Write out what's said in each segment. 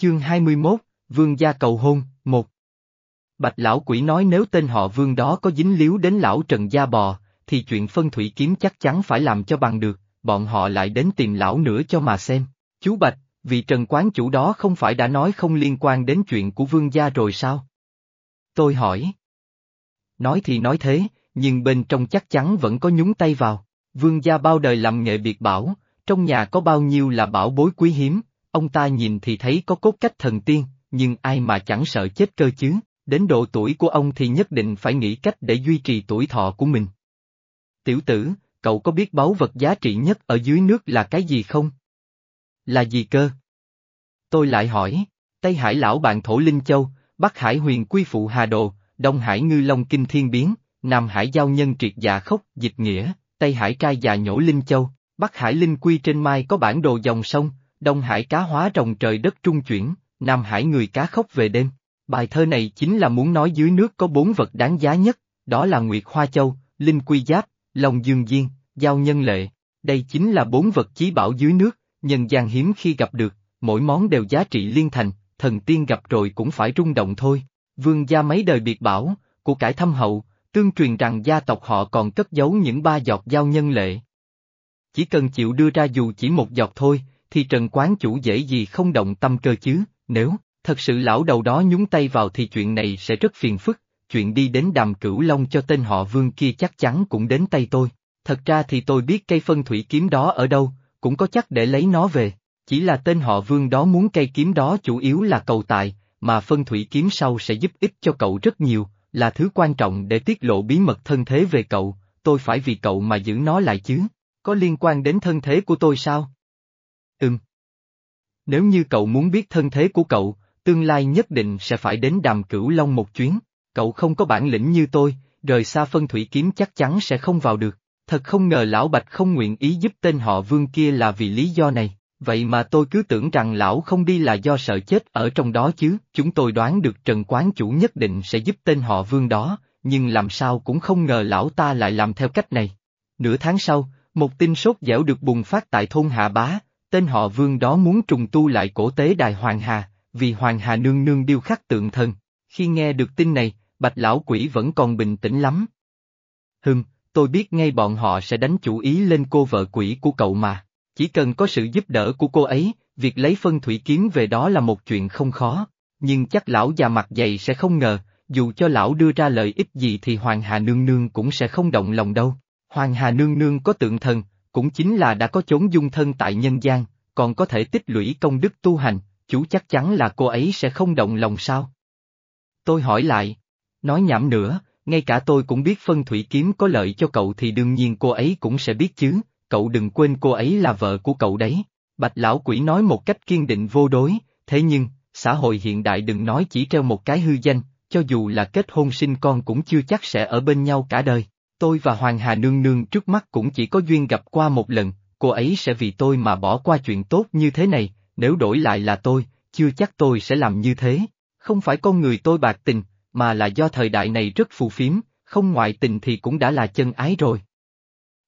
Chương 21, Vương gia cầu hôn, một. Bạch lão quỷ nói nếu tên họ Vương đó có dính líu đến lão Trần Gia Bò, thì chuyện phân thủy kiếm chắc chắn phải làm cho bằng được, bọn họ lại đến tìm lão nữa cho mà xem. Chú Bạch, vị Trần quán chủ đó không phải đã nói không liên quan đến chuyện của Vương gia rồi sao? Tôi hỏi. Nói thì nói thế, nhưng bên trong chắc chắn vẫn có nhúng tay vào. Vương gia bao đời làm nghệ biệt bảo, trong nhà có bao nhiêu là bảo bối quý hiếm, ông ta nhìn thì thấy có cốt cách thần tiên, nhưng ai mà chẳng sợ chết cơ chứ, đến độ tuổi của ông thì nhất định phải nghĩ cách để duy trì tuổi thọ của mình. Tiểu tử, cậu có biết báu vật giá trị nhất ở dưới nước là cái gì không? Là gì cơ? Tôi lại hỏi, Tây Hải lão bạn thổ Linh Châu, Bắc Hải huyền quy phụ Hà Đồ, Đông Hải ngư long kinh thiên biến, Nam Hải giao nhân triệt dạ khốc, dịch nghĩa, Tây Hải trai già nhổ Linh Châu, Bắc Hải linh quy trên mai có bản đồ dòng sông, Đông Hải cá hóa rồng trời đất trung chuyển, Nam Hải người cá khóc về đêm. Bài thơ này chính là muốn nói dưới nước có bốn vật đáng giá nhất, đó là Nguyệt Hoa Châu, Linh Quy Giáp, Long Dương Diên, Giao Nhân Lệ. Đây chính là bốn vật chí bảo dưới nước, nhân gian hiếm khi gặp được, mỗi món đều giá trị liên thành, thần tiên gặp rồi cũng phải rung động thôi. Vương gia mấy đời biệt bảo, của cải thâm hậu, tương truyền rằng gia tộc họ còn cất giấu những ba giọt giao nhân lệ. Chỉ cần chịu đưa ra dù chỉ một giọt thôi, thì Trần Quán Chủ dễ gì không động tâm cơ chứ, nếu, thật sự lão đầu đó nhúng tay vào thì chuyện này sẽ rất phiền phức, chuyện đi đến đàm cửu long cho tên họ vương kia chắc chắn cũng đến tay tôi. Thật ra thì tôi biết cây phân thủy kiếm đó ở đâu, cũng có chắc để lấy nó về, chỉ là tên họ vương đó muốn cây kiếm đó chủ yếu là cầu tài, mà phân thủy kiếm sau sẽ giúp ích cho cậu rất nhiều, là thứ quan trọng để tiết lộ bí mật thân thế về cậu, tôi phải vì cậu mà giữ nó lại chứ, có liên quan đến thân thế của tôi sao? Ừm. Nếu như cậu muốn biết thân thế của cậu, tương lai nhất định sẽ phải đến đàm cửu long một chuyến, cậu không có bản lĩnh như tôi, rời xa phân thủy kiếm chắc chắn sẽ không vào được, thật không ngờ lão Bạch không nguyện ý giúp tên họ vương kia là vì lý do này. Vậy mà tôi cứ tưởng rằng lão không đi là do sợ chết ở trong đó chứ, chúng tôi đoán được Trần Quán Chủ nhất định sẽ giúp tên họ Vương đó, nhưng làm sao cũng không ngờ lão ta lại làm theo cách này. Nửa tháng sau, một tin sốt dẻo được bùng phát tại thôn Hạ Bá, tên họ Vương đó muốn trùng tu lại cổ tế đài Hoàng Hà, vì Hoàng Hà nương nương điêu khắc tượng thần. Khi nghe được tin này, bạch lão quỷ vẫn còn bình tĩnh lắm. Hừm, tôi biết ngay bọn họ sẽ đánh chủ ý lên cô vợ quỷ của cậu mà. Chỉ cần có sự giúp đỡ của cô ấy, việc lấy phân thủy kiếm về đó là một chuyện không khó. Nhưng chắc lão già mặt dày sẽ không ngờ, dù cho lão đưa ra lợi ích gì thì Hoàng Hà Nương Nương cũng sẽ không động lòng đâu. Hoàng Hà Nương Nương có tượng thần, cũng chính là đã có chốn dung thân tại nhân gian, còn có thể tích lũy công đức tu hành, chú chắc chắn là cô ấy sẽ không động lòng sao. Tôi hỏi lại, nói nhảm nữa, ngay cả tôi cũng biết phân thủy kiếm có lợi cho cậu thì đương nhiên cô ấy cũng sẽ biết chứ, cậu đừng quên cô ấy là vợ của cậu đấy. Bạch lão quỷ nói một cách kiên định vô đối, thế nhưng, xã hội hiện đại đừng nói chỉ treo một cái hư danh, cho dù là kết hôn sinh con cũng chưa chắc sẽ ở bên nhau cả đời. Tôi và Hoàng Hà Nương Nương trước mắt cũng chỉ có duyên gặp qua một lần, cô ấy sẽ vì tôi mà bỏ qua chuyện tốt như thế này, nếu đổi lại là tôi, chưa chắc tôi sẽ làm như thế. Không phải con người tôi bạc tình, mà là do thời đại này rất phù phiếm, không ngoại tình thì cũng đã là chân ái rồi.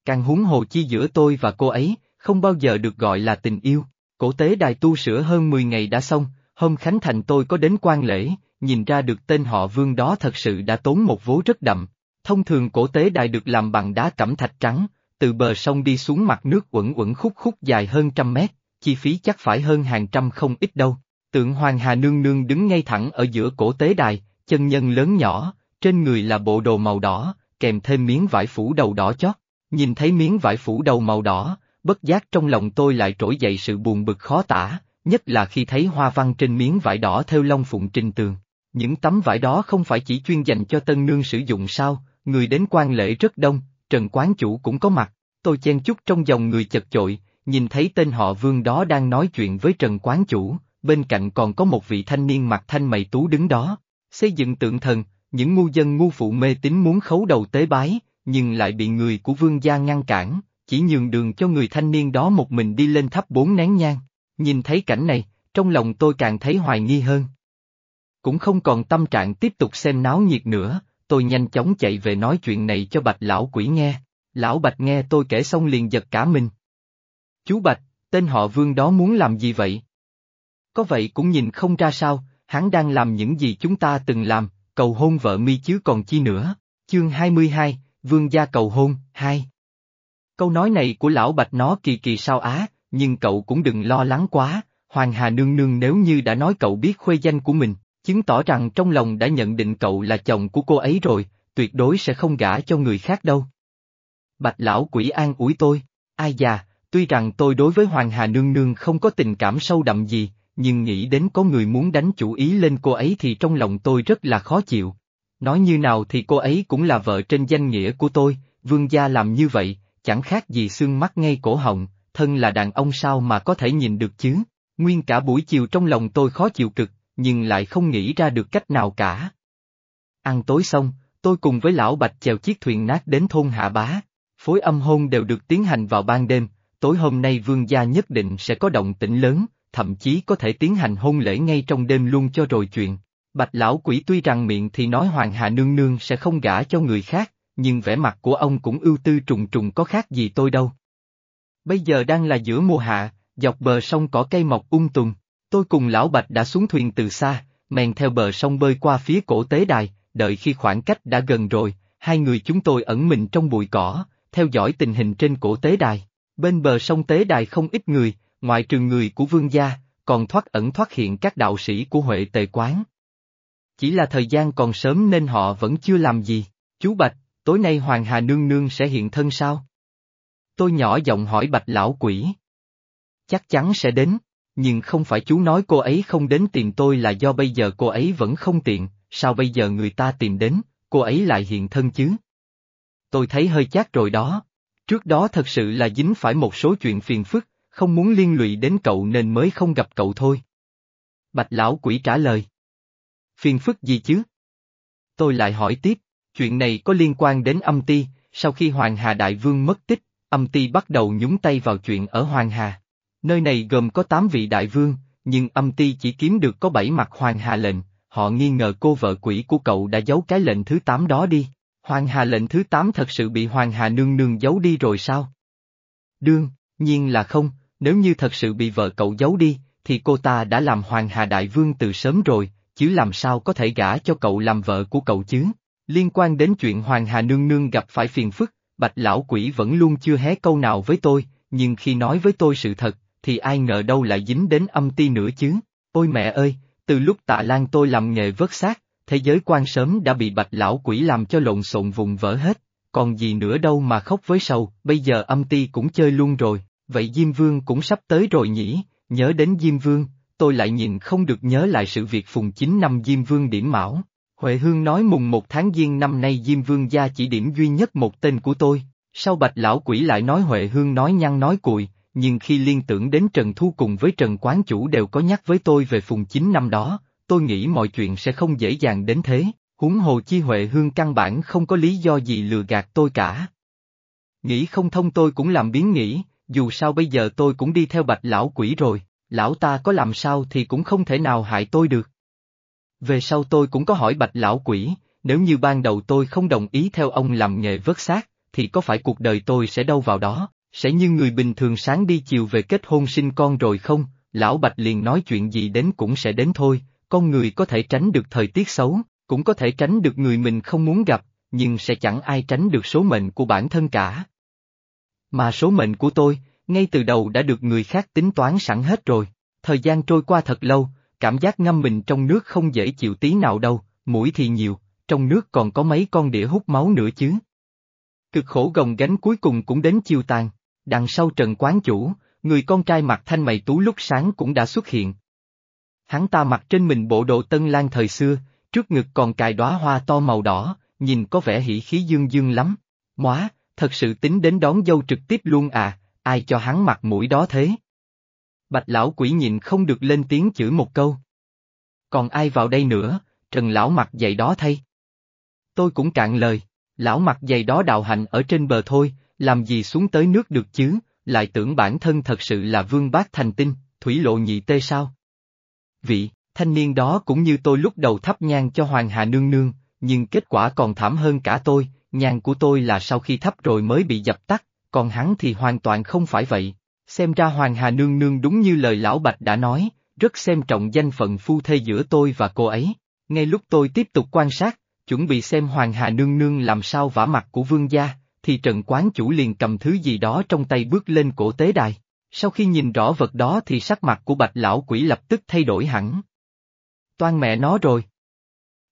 Càng huống hồ chi giữa tôi và cô ấy, không bao giờ được gọi là tình yêu. Cổ tế đài tu sửa hơn 10 ngày đã xong, hôm Khánh Thành tôi có đến quan lễ, nhìn ra được tên họ vương đó thật sự đã tốn một vố rất đậm. Thông thường cổ tế đài được làm bằng đá cẩm thạch trắng, từ bờ sông đi xuống mặt nước uẩn uẩn khúc khúc dài hơn trăm mét, chi phí chắc phải hơn hàng trăm không ít đâu. Tượng Hoàng Hà Nương Nương đứng ngay thẳng ở giữa cổ tế đài, chân nhân lớn nhỏ, trên người là bộ đồ màu đỏ, kèm thêm miếng vải phủ đầu đỏ chót. Nhìn thấy miếng vải phủ đầu màu đỏ, bất giác trong lòng tôi lại trỗi dậy sự buồn bực khó tả, nhất là khi thấy hoa văn trên miếng vải đỏ theo long phụng trình tường. Những tấm vải đó không phải chỉ chuyên dành cho tân nương sử dụng sao, người đến quan lễ rất đông, Trần Quán Chủ cũng có mặt, tôi chen chút trong dòng người chật chội, nhìn thấy tên họ Vương đó đang nói chuyện với Trần Quán Chủ, bên cạnh còn có một vị thanh niên mặt thanh mày tú đứng đó, xây dựng tượng thần, những ngu dân ngu phụ mê tín muốn khấu đầu tế bái, nhưng lại bị người của vương gia ngăn cản, chỉ nhường đường cho người thanh niên đó một mình đi lên thắp bốn nén nhang. Nhìn thấy cảnh này, trong lòng tôi càng thấy hoài nghi hơn. Cũng không còn tâm trạng tiếp tục xem náo nhiệt nữa, tôi nhanh chóng chạy về nói chuyện này cho bạch lão quỷ nghe. Lão bạch nghe tôi kể xong liền giật cả mình. Chú bạch, tên họ vương đó muốn làm gì vậy? Có vậy cũng nhìn không ra sao, hắn đang làm những gì chúng ta từng làm, cầu hôn vợ mi chứ còn chi nữa. Chương 22, Vương gia cầu hôn, 2 Câu nói này của lão bạch nó kỳ kỳ sao á, nhưng cậu cũng đừng lo lắng quá, Hoàng Hà Nương Nương nếu như đã nói cậu biết khuê danh của mình, chứng tỏ rằng trong lòng đã nhận định cậu là chồng của cô ấy rồi, tuyệt đối sẽ không gả cho người khác đâu. Bạch lão quỷ an ủi tôi, ai già, tuy rằng tôi đối với Hoàng Hà Nương Nương không có tình cảm sâu đậm gì, nhưng nghĩ đến có người muốn đánh chủ ý lên cô ấy thì trong lòng tôi rất là khó chịu. Nói như nào thì cô ấy cũng là vợ trên danh nghĩa của tôi, vương gia làm như vậy, chẳng khác gì xương mắt ngay cổ họng, thân là đàn ông sao mà có thể nhìn được chứ. Nguyên cả buổi chiều trong lòng tôi khó chịu cực, nhưng lại không nghĩ ra được cách nào cả. Ăn tối xong, tôi cùng với lão Bạch chèo chiếc thuyền nát đến thôn Hạ Bá. Phối âm hôn đều được tiến hành vào ban đêm, tối hôm nay vương gia nhất định sẽ có động tĩnh lớn, thậm chí có thể tiến hành hôn lễ ngay trong đêm luôn cho rồi chuyện. Bạch lão quỷ tuy rằng miệng thì nói Hoàng hạ Nương Nương sẽ không gả cho người khác, nhưng vẻ mặt của ông cũng ưu tư trùng trùng có khác gì tôi đâu. Bây giờ đang là giữa mùa hạ, dọc bờ sông cỏ cây mọc ung tùng, tôi cùng lão Bạch đã xuống thuyền từ xa, men theo bờ sông bơi qua phía cổ tế đài, đợi khi khoảng cách đã gần rồi, hai người chúng tôi ẩn mình trong bụi cỏ, theo dõi tình hình trên cổ tế đài. Bên bờ sông tế đài không ít người, ngoại trừ người của vương gia, còn thoát ẩn thoát hiện các đạo sĩ của Huệ Tề Quán. Chỉ là thời gian còn sớm nên họ vẫn chưa làm gì. Chú Bạch, tối nay Hoàng Hà Nương Nương sẽ hiện thân sao? Tôi nhỏ giọng hỏi Bạch Lão Quỷ. Chắc chắn sẽ đến, nhưng không phải chú nói cô ấy không đến tìm tôi là do bây giờ cô ấy vẫn không tiện, sao bây giờ người ta tìm đến, cô ấy lại hiện thân chứ? Tôi thấy hơi chát rồi đó. Trước đó thật sự là dính phải một số chuyện phiền phức, không muốn liên lụy đến cậu nên mới không gặp cậu thôi. Bạch lão quỷ trả lời. Phiền phức gì chứ? Tôi lại hỏi tiếp, chuyện này có liên quan đến âm ti, sau khi Hoàng Hà Đại Vương mất tích, âm ti bắt đầu nhúng tay vào chuyện ở Hoàng Hà. Nơi này gồm có 8 vị đại vương, nhưng âm ti chỉ kiếm được có 7 mặt Hoàng Hà lệnh, họ nghi ngờ cô vợ quỷ của cậu đã giấu cái lệnh thứ 8 đó đi. Hoàng Hà lệnh thứ 8 thật sự bị Hoàng Hà nương nương giấu đi rồi sao? Đương, nhiên là không, nếu như thật sự bị vợ cậu giấu đi, thì cô ta đã làm Hoàng Hà Đại Vương từ sớm rồi, chứ làm sao có thể gả cho cậu làm vợ của cậu chứ? Liên quan đến chuyện Hoàng Hà Nương Nương gặp phải phiền phức, Bạch Lão Quỷ vẫn luôn chưa hé câu nào với tôi, nhưng khi nói với tôi sự thật, thì ai ngờ đâu lại dính đến âm ti nữa chứ? Ôi mẹ ơi, từ lúc tạ lan tôi làm nghề vớt xác, thế giới quan sớm đã bị Bạch Lão Quỷ làm cho lộn xộn vùng vỡ hết, còn gì nữa đâu mà khóc với sầu, bây giờ âm ti cũng chơi luôn rồi vậy Diêm Vương cũng sắp tới rồi nhỉ, nhớ đến Diêm Vương, tôi lại nhìn không được nhớ lại sự việc phùng 9 năm Diêm Vương điểm mão. Huệ Hương nói mùng một tháng Giêng năm nay Diêm Vương gia chỉ điểm duy nhất một tên của tôi, sau bạch lão quỷ lại nói Huệ Hương nói nhăn nói cùi, nhưng khi liên tưởng đến Trần Thu cùng với Trần Quán Chủ đều có nhắc với tôi về phùng chính năm đó, tôi nghĩ mọi chuyện sẽ không dễ dàng đến thế, huống hồ chi Huệ Hương căn bản không có lý do gì lừa gạt tôi cả. Nghĩ không thông tôi cũng làm biến nghĩ, dù sao bây giờ tôi cũng đi theo bạch lão quỷ rồi, lão ta có làm sao thì cũng không thể nào hại tôi được. Về sau tôi cũng có hỏi bạch lão quỷ, nếu như ban đầu tôi không đồng ý theo ông làm nghề vớt xác, thì có phải cuộc đời tôi sẽ đâu vào đó, sẽ như người bình thường sáng đi chiều về kết hôn sinh con rồi không? Lão Bạch liền nói chuyện gì đến cũng sẽ đến thôi, con người có thể tránh được thời tiết xấu, cũng có thể tránh được người mình không muốn gặp, nhưng sẽ chẳng ai tránh được số mệnh của bản thân cả. Mà số mệnh của tôi, ngay từ đầu đã được người khác tính toán sẵn hết rồi. Thời gian trôi qua thật lâu, cảm giác ngâm mình trong nước không dễ chịu tí nào đâu, mũi thì nhiều, trong nước còn có mấy con đĩa hút máu nữa chứ. Cực khổ gồng gánh cuối cùng cũng đến chiêu tàn, đằng sau trần quán chủ, người con trai mặt thanh mày tú lúc sáng cũng đã xuất hiện. Hắn ta mặc trên mình bộ đồ tân lan thời xưa, trước ngực còn cài đóa hoa to màu đỏ, nhìn có vẻ hỉ khí dương dương lắm. Móa, thật sự tính đến đón dâu trực tiếp luôn à, ai cho hắn mặt mũi đó thế? Bạch lão quỷ nhịn không được lên tiếng chửi một câu. Còn ai vào đây nữa, trần lão mặt dày đó thay. Tôi cũng cạn lời, lão mặt dày đó đạo hạnh ở trên bờ thôi, làm gì xuống tới nước được chứ, lại tưởng bản thân thật sự là vương bác thành tinh, thủy lộ nhị tê sao? Vị, thanh niên đó cũng như tôi lúc đầu thắp nhang cho Hoàng Hà Nương Nương, nhưng kết quả còn thảm hơn cả tôi, nhang của tôi là sau khi thắp rồi mới bị dập tắt, còn hắn thì hoàn toàn không phải vậy. Xem ra Hoàng Hà Nương Nương đúng như lời Lão Bạch đã nói, rất xem trọng danh phận phu thê giữa tôi và cô ấy. Ngay lúc tôi tiếp tục quan sát, chuẩn bị xem Hoàng Hà Nương Nương làm sao vả mặt của vương gia, thì Trần Quán Chủ liền cầm thứ gì đó trong tay bước lên cổ tế đài. Sau khi nhìn rõ vật đó thì sắc mặt của bạch lão quỷ lập tức thay đổi hẳn. Toan mẹ nó rồi.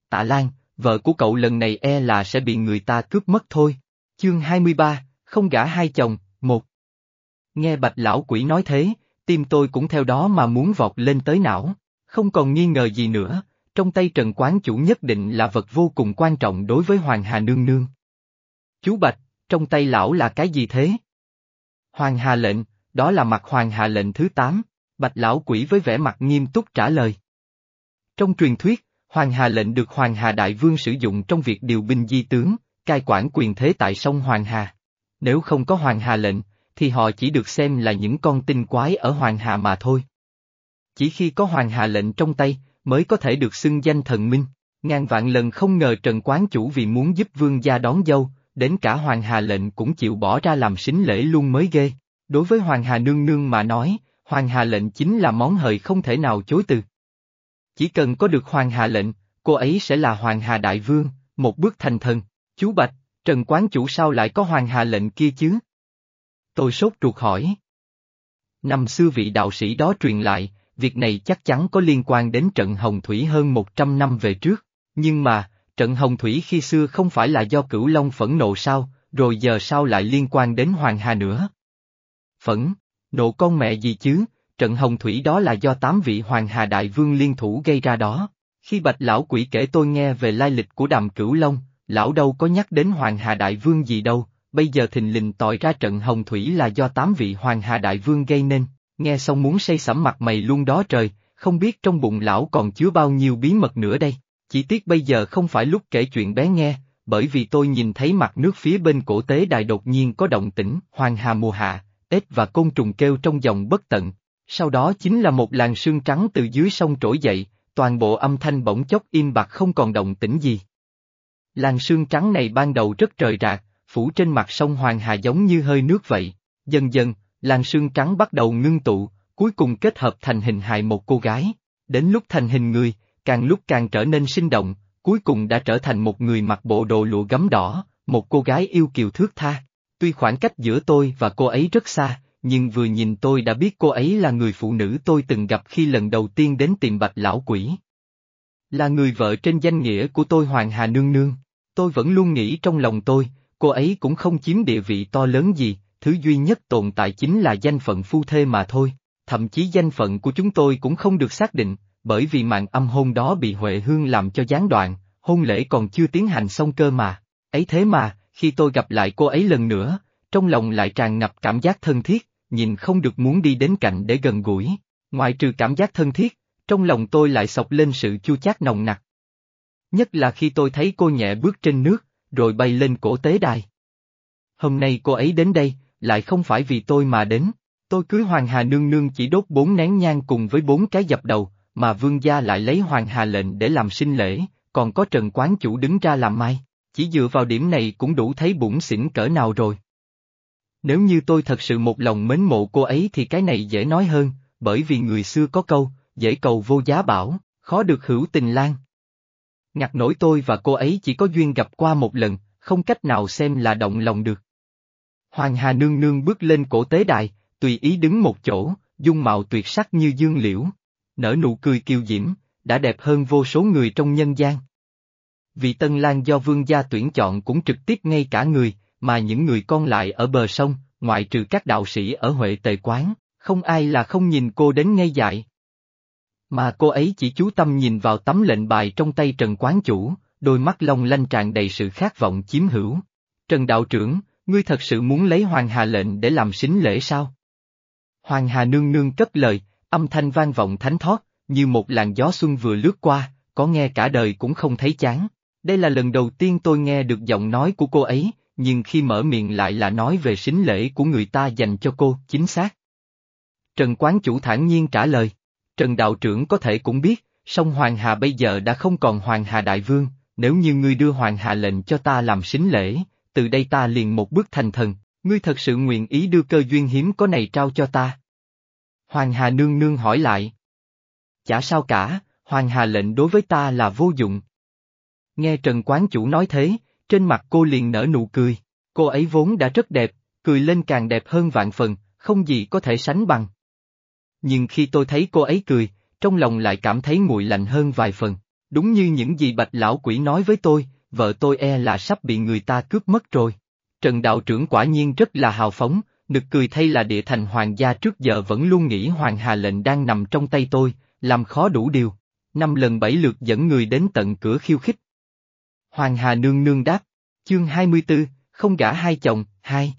Tạ Lan, vợ của cậu lần này e là sẽ bị người ta cướp mất thôi. Chương 23, không gả hai chồng, một. Nghe bạch lão quỷ nói thế, tim tôi cũng theo đó mà muốn vọt lên tới não, không còn nghi ngờ gì nữa, trong tay Trần Quán Chủ nhất định là vật vô cùng quan trọng đối với Hoàng Hà Nương Nương. Chú Bạch, trong tay lão là cái gì thế? Hoàng Hà lệnh, đó là mặt Hoàng Hà lệnh thứ 8, Bạch lão quỷ với vẻ mặt nghiêm túc trả lời. Trong truyền thuyết, Hoàng Hà lệnh được Hoàng Hà Đại Vương sử dụng trong việc điều binh di tướng, cai quản quyền thế tại sông Hoàng Hà. Nếu không có Hoàng Hà lệnh, thì họ chỉ được xem là những con tinh quái ở Hoàng Hà mà thôi. Chỉ khi có Hoàng Hà lệnh trong tay, mới có thể được xưng danh thần minh. Ngàn vạn lần không ngờ Trần Quán Chủ vì muốn giúp vương gia đón dâu, đến cả Hoàng Hà lệnh cũng chịu bỏ ra làm xính lễ luôn mới ghê. Đối với Hoàng Hà Nương Nương mà nói, Hoàng Hà lệnh chính là món hời không thể nào chối từ. Chỉ cần có được Hoàng Hà lệnh, cô ấy sẽ là Hoàng Hà Đại Vương, một bước thành thần. Chú Bạch, Trần Quán Chủ sao lại có Hoàng Hà lệnh kia chứ? Tôi sốt ruột hỏi. Năm xưa vị đạo sĩ đó truyền lại, việc này chắc chắn có liên quan đến trận Hồng Thủy hơn 100 năm về trước, nhưng mà, trận Hồng Thủy khi xưa không phải là do cửu Long phẫn nộ sao, rồi giờ sao lại liên quan đến Hoàng Hà nữa? Phẫn, nộ con mẹ gì chứ, trận Hồng Thủy đó là do tám vị Hoàng Hà Đại Vương liên thủ gây ra đó. Khi bạch lão quỷ kể tôi nghe về lai lịch của đàm cửu Long, lão đâu có nhắc đến Hoàng Hà Đại Vương gì đâu, bây giờ thình lình tòi ra trận Hồng Thủy là do tám vị Hoàng Hà Đại Vương gây nên, nghe xong muốn say sẩm mặt mày luôn đó trời, không biết trong bụng lão còn chứa bao nhiêu bí mật nữa đây, chỉ tiếc bây giờ không phải lúc kể chuyện bé nghe, bởi vì tôi nhìn thấy mặt nước phía bên cổ tế đài đột nhiên có động tĩnh, hoàng hà mùa hạ, ếch và côn trùng kêu trong dòng bất tận. Sau đó chính là một làn sương trắng từ dưới sông trỗi dậy, toàn bộ âm thanh bỗng chốc im bặt không còn động tĩnh gì. Làn sương trắng này ban đầu rất trời rạc, phủ trên mặt sông Hoàng Hà giống như hơi nước vậy. Dần dần, làn sương trắng bắt đầu ngưng tụ, cuối cùng kết hợp thành hình hài một cô gái. Đến lúc thành hình người, càng lúc càng trở nên sinh động, cuối cùng đã trở thành một người mặc bộ đồ lụa gấm đỏ, một cô gái yêu kiều thước tha. Tuy khoảng cách giữa tôi và cô ấy rất xa, nhưng vừa nhìn tôi đã biết cô ấy là người phụ nữ tôi từng gặp khi lần đầu tiên đến tìm bạch lão quỷ. Là người vợ trên danh nghĩa của tôi Hoàng Hà Nương Nương. Tôi vẫn luôn nghĩ trong lòng tôi, cô ấy cũng không chiếm địa vị to lớn gì, thứ duy nhất tồn tại chính là danh phận phu thê mà thôi, thậm chí danh phận của chúng tôi cũng không được xác định, bởi vì mạng âm hôn đó bị Huệ Hương làm cho gián đoạn, hôn lễ còn chưa tiến hành xong cơ mà, ấy thế mà, khi tôi gặp lại cô ấy lần nữa, trong lòng lại tràn ngập cảm giác thân thiết, nhìn không được muốn đi đến cạnh để gần gũi, ngoại trừ cảm giác thân thiết, trong lòng tôi lại sọc lên sự chua chát nồng nặc. Nhất là khi tôi thấy cô nhẹ bước trên nước, rồi bay lên cổ tế đài. Hôm nay cô ấy đến đây, lại không phải vì tôi mà đến. Tôi cưới Hoàng Hà Nương Nương chỉ đốt bốn nén nhang cùng với bốn cái dập đầu, mà vương gia lại lấy Hoàng Hà lệnh để làm sinh lễ, còn có Trần Quán Chủ đứng ra làm mai. Chỉ dựa vào điểm này cũng đủ thấy bụng xỉn cỡ nào rồi. Nếu như tôi thật sự một lòng mến mộ cô ấy thì cái này dễ nói hơn, bởi vì người xưa có câu, dễ cầu vô giá bảo, khó được hữu tình lan. Ngặt nổi tôi và cô ấy chỉ có duyên gặp qua một lần, không cách nào xem là động lòng được. Hoàng Hà Nương Nương bước lên cổ tế đài, tùy ý đứng một chỗ, dung mạo tuyệt sắc như dương liễu. Nở nụ cười kiêu diễm, đã đẹp hơn vô số người trong nhân gian. Vị Tân Lan do vương gia tuyển chọn cũng trực tiếp ngay cả người, mà những người con lại ở bờ sông, ngoại trừ các đạo sĩ ở Huệ Tề Quán, không ai là không nhìn cô đến ngay dại. Mà cô ấy chỉ chú tâm nhìn vào tấm lệnh bài trong tay Trần Quán Chủ, đôi mắt long lanh tràn đầy sự khát vọng chiếm hữu. Trần Đạo Trưởng, ngươi thật sự muốn lấy Hoàng Hà lệnh để làm xính lễ sao? Hoàng Hà nương nương cất lời, âm thanh vang vọng thánh thót, như một làn gió xuân vừa lướt qua, có nghe cả đời cũng không thấy chán. Đây là lần đầu tiên tôi nghe được giọng nói của cô ấy, nhưng khi mở miệng lại là nói về xính lễ của người ta dành cho cô, chính xác. Trần Quán Chủ thản nhiên trả lời, Trần Đạo Trưởng có thể cũng biết, song Hoàng Hà bây giờ đã không còn Hoàng Hà Đại Vương, nếu như ngươi đưa Hoàng Hà lệnh cho ta làm xính lễ, từ đây ta liền một bước thành thần, ngươi thật sự nguyện ý đưa cơ duyên hiếm có này trao cho ta. Hoàng Hà Nương Nương hỏi lại. chả sao cả, Hoàng Hà lệnh đối với ta là vô dụng. Nghe Trần Quán Chủ nói thế, trên mặt cô liền nở nụ cười, cô ấy vốn đã rất đẹp, cười lên càng đẹp hơn vạn phần, không gì có thể sánh bằng. Nhưng khi tôi thấy cô ấy cười, trong lòng lại cảm thấy nguội lạnh hơn vài phần, đúng như những gì bạch lão quỷ nói với tôi, vợ tôi e là sắp bị người ta cướp mất rồi. Trần đạo trưởng quả nhiên rất là hào phóng, nực cười thay là địa thành hoàng gia trước giờ vẫn luôn nghĩ hoàng hà lệnh đang nằm trong tay tôi, làm khó đủ điều. Năm lần bảy lượt dẫn người đến tận cửa khiêu khích. Hoàng hà nương nương đáp, chương 24, không gả hai chồng, hai.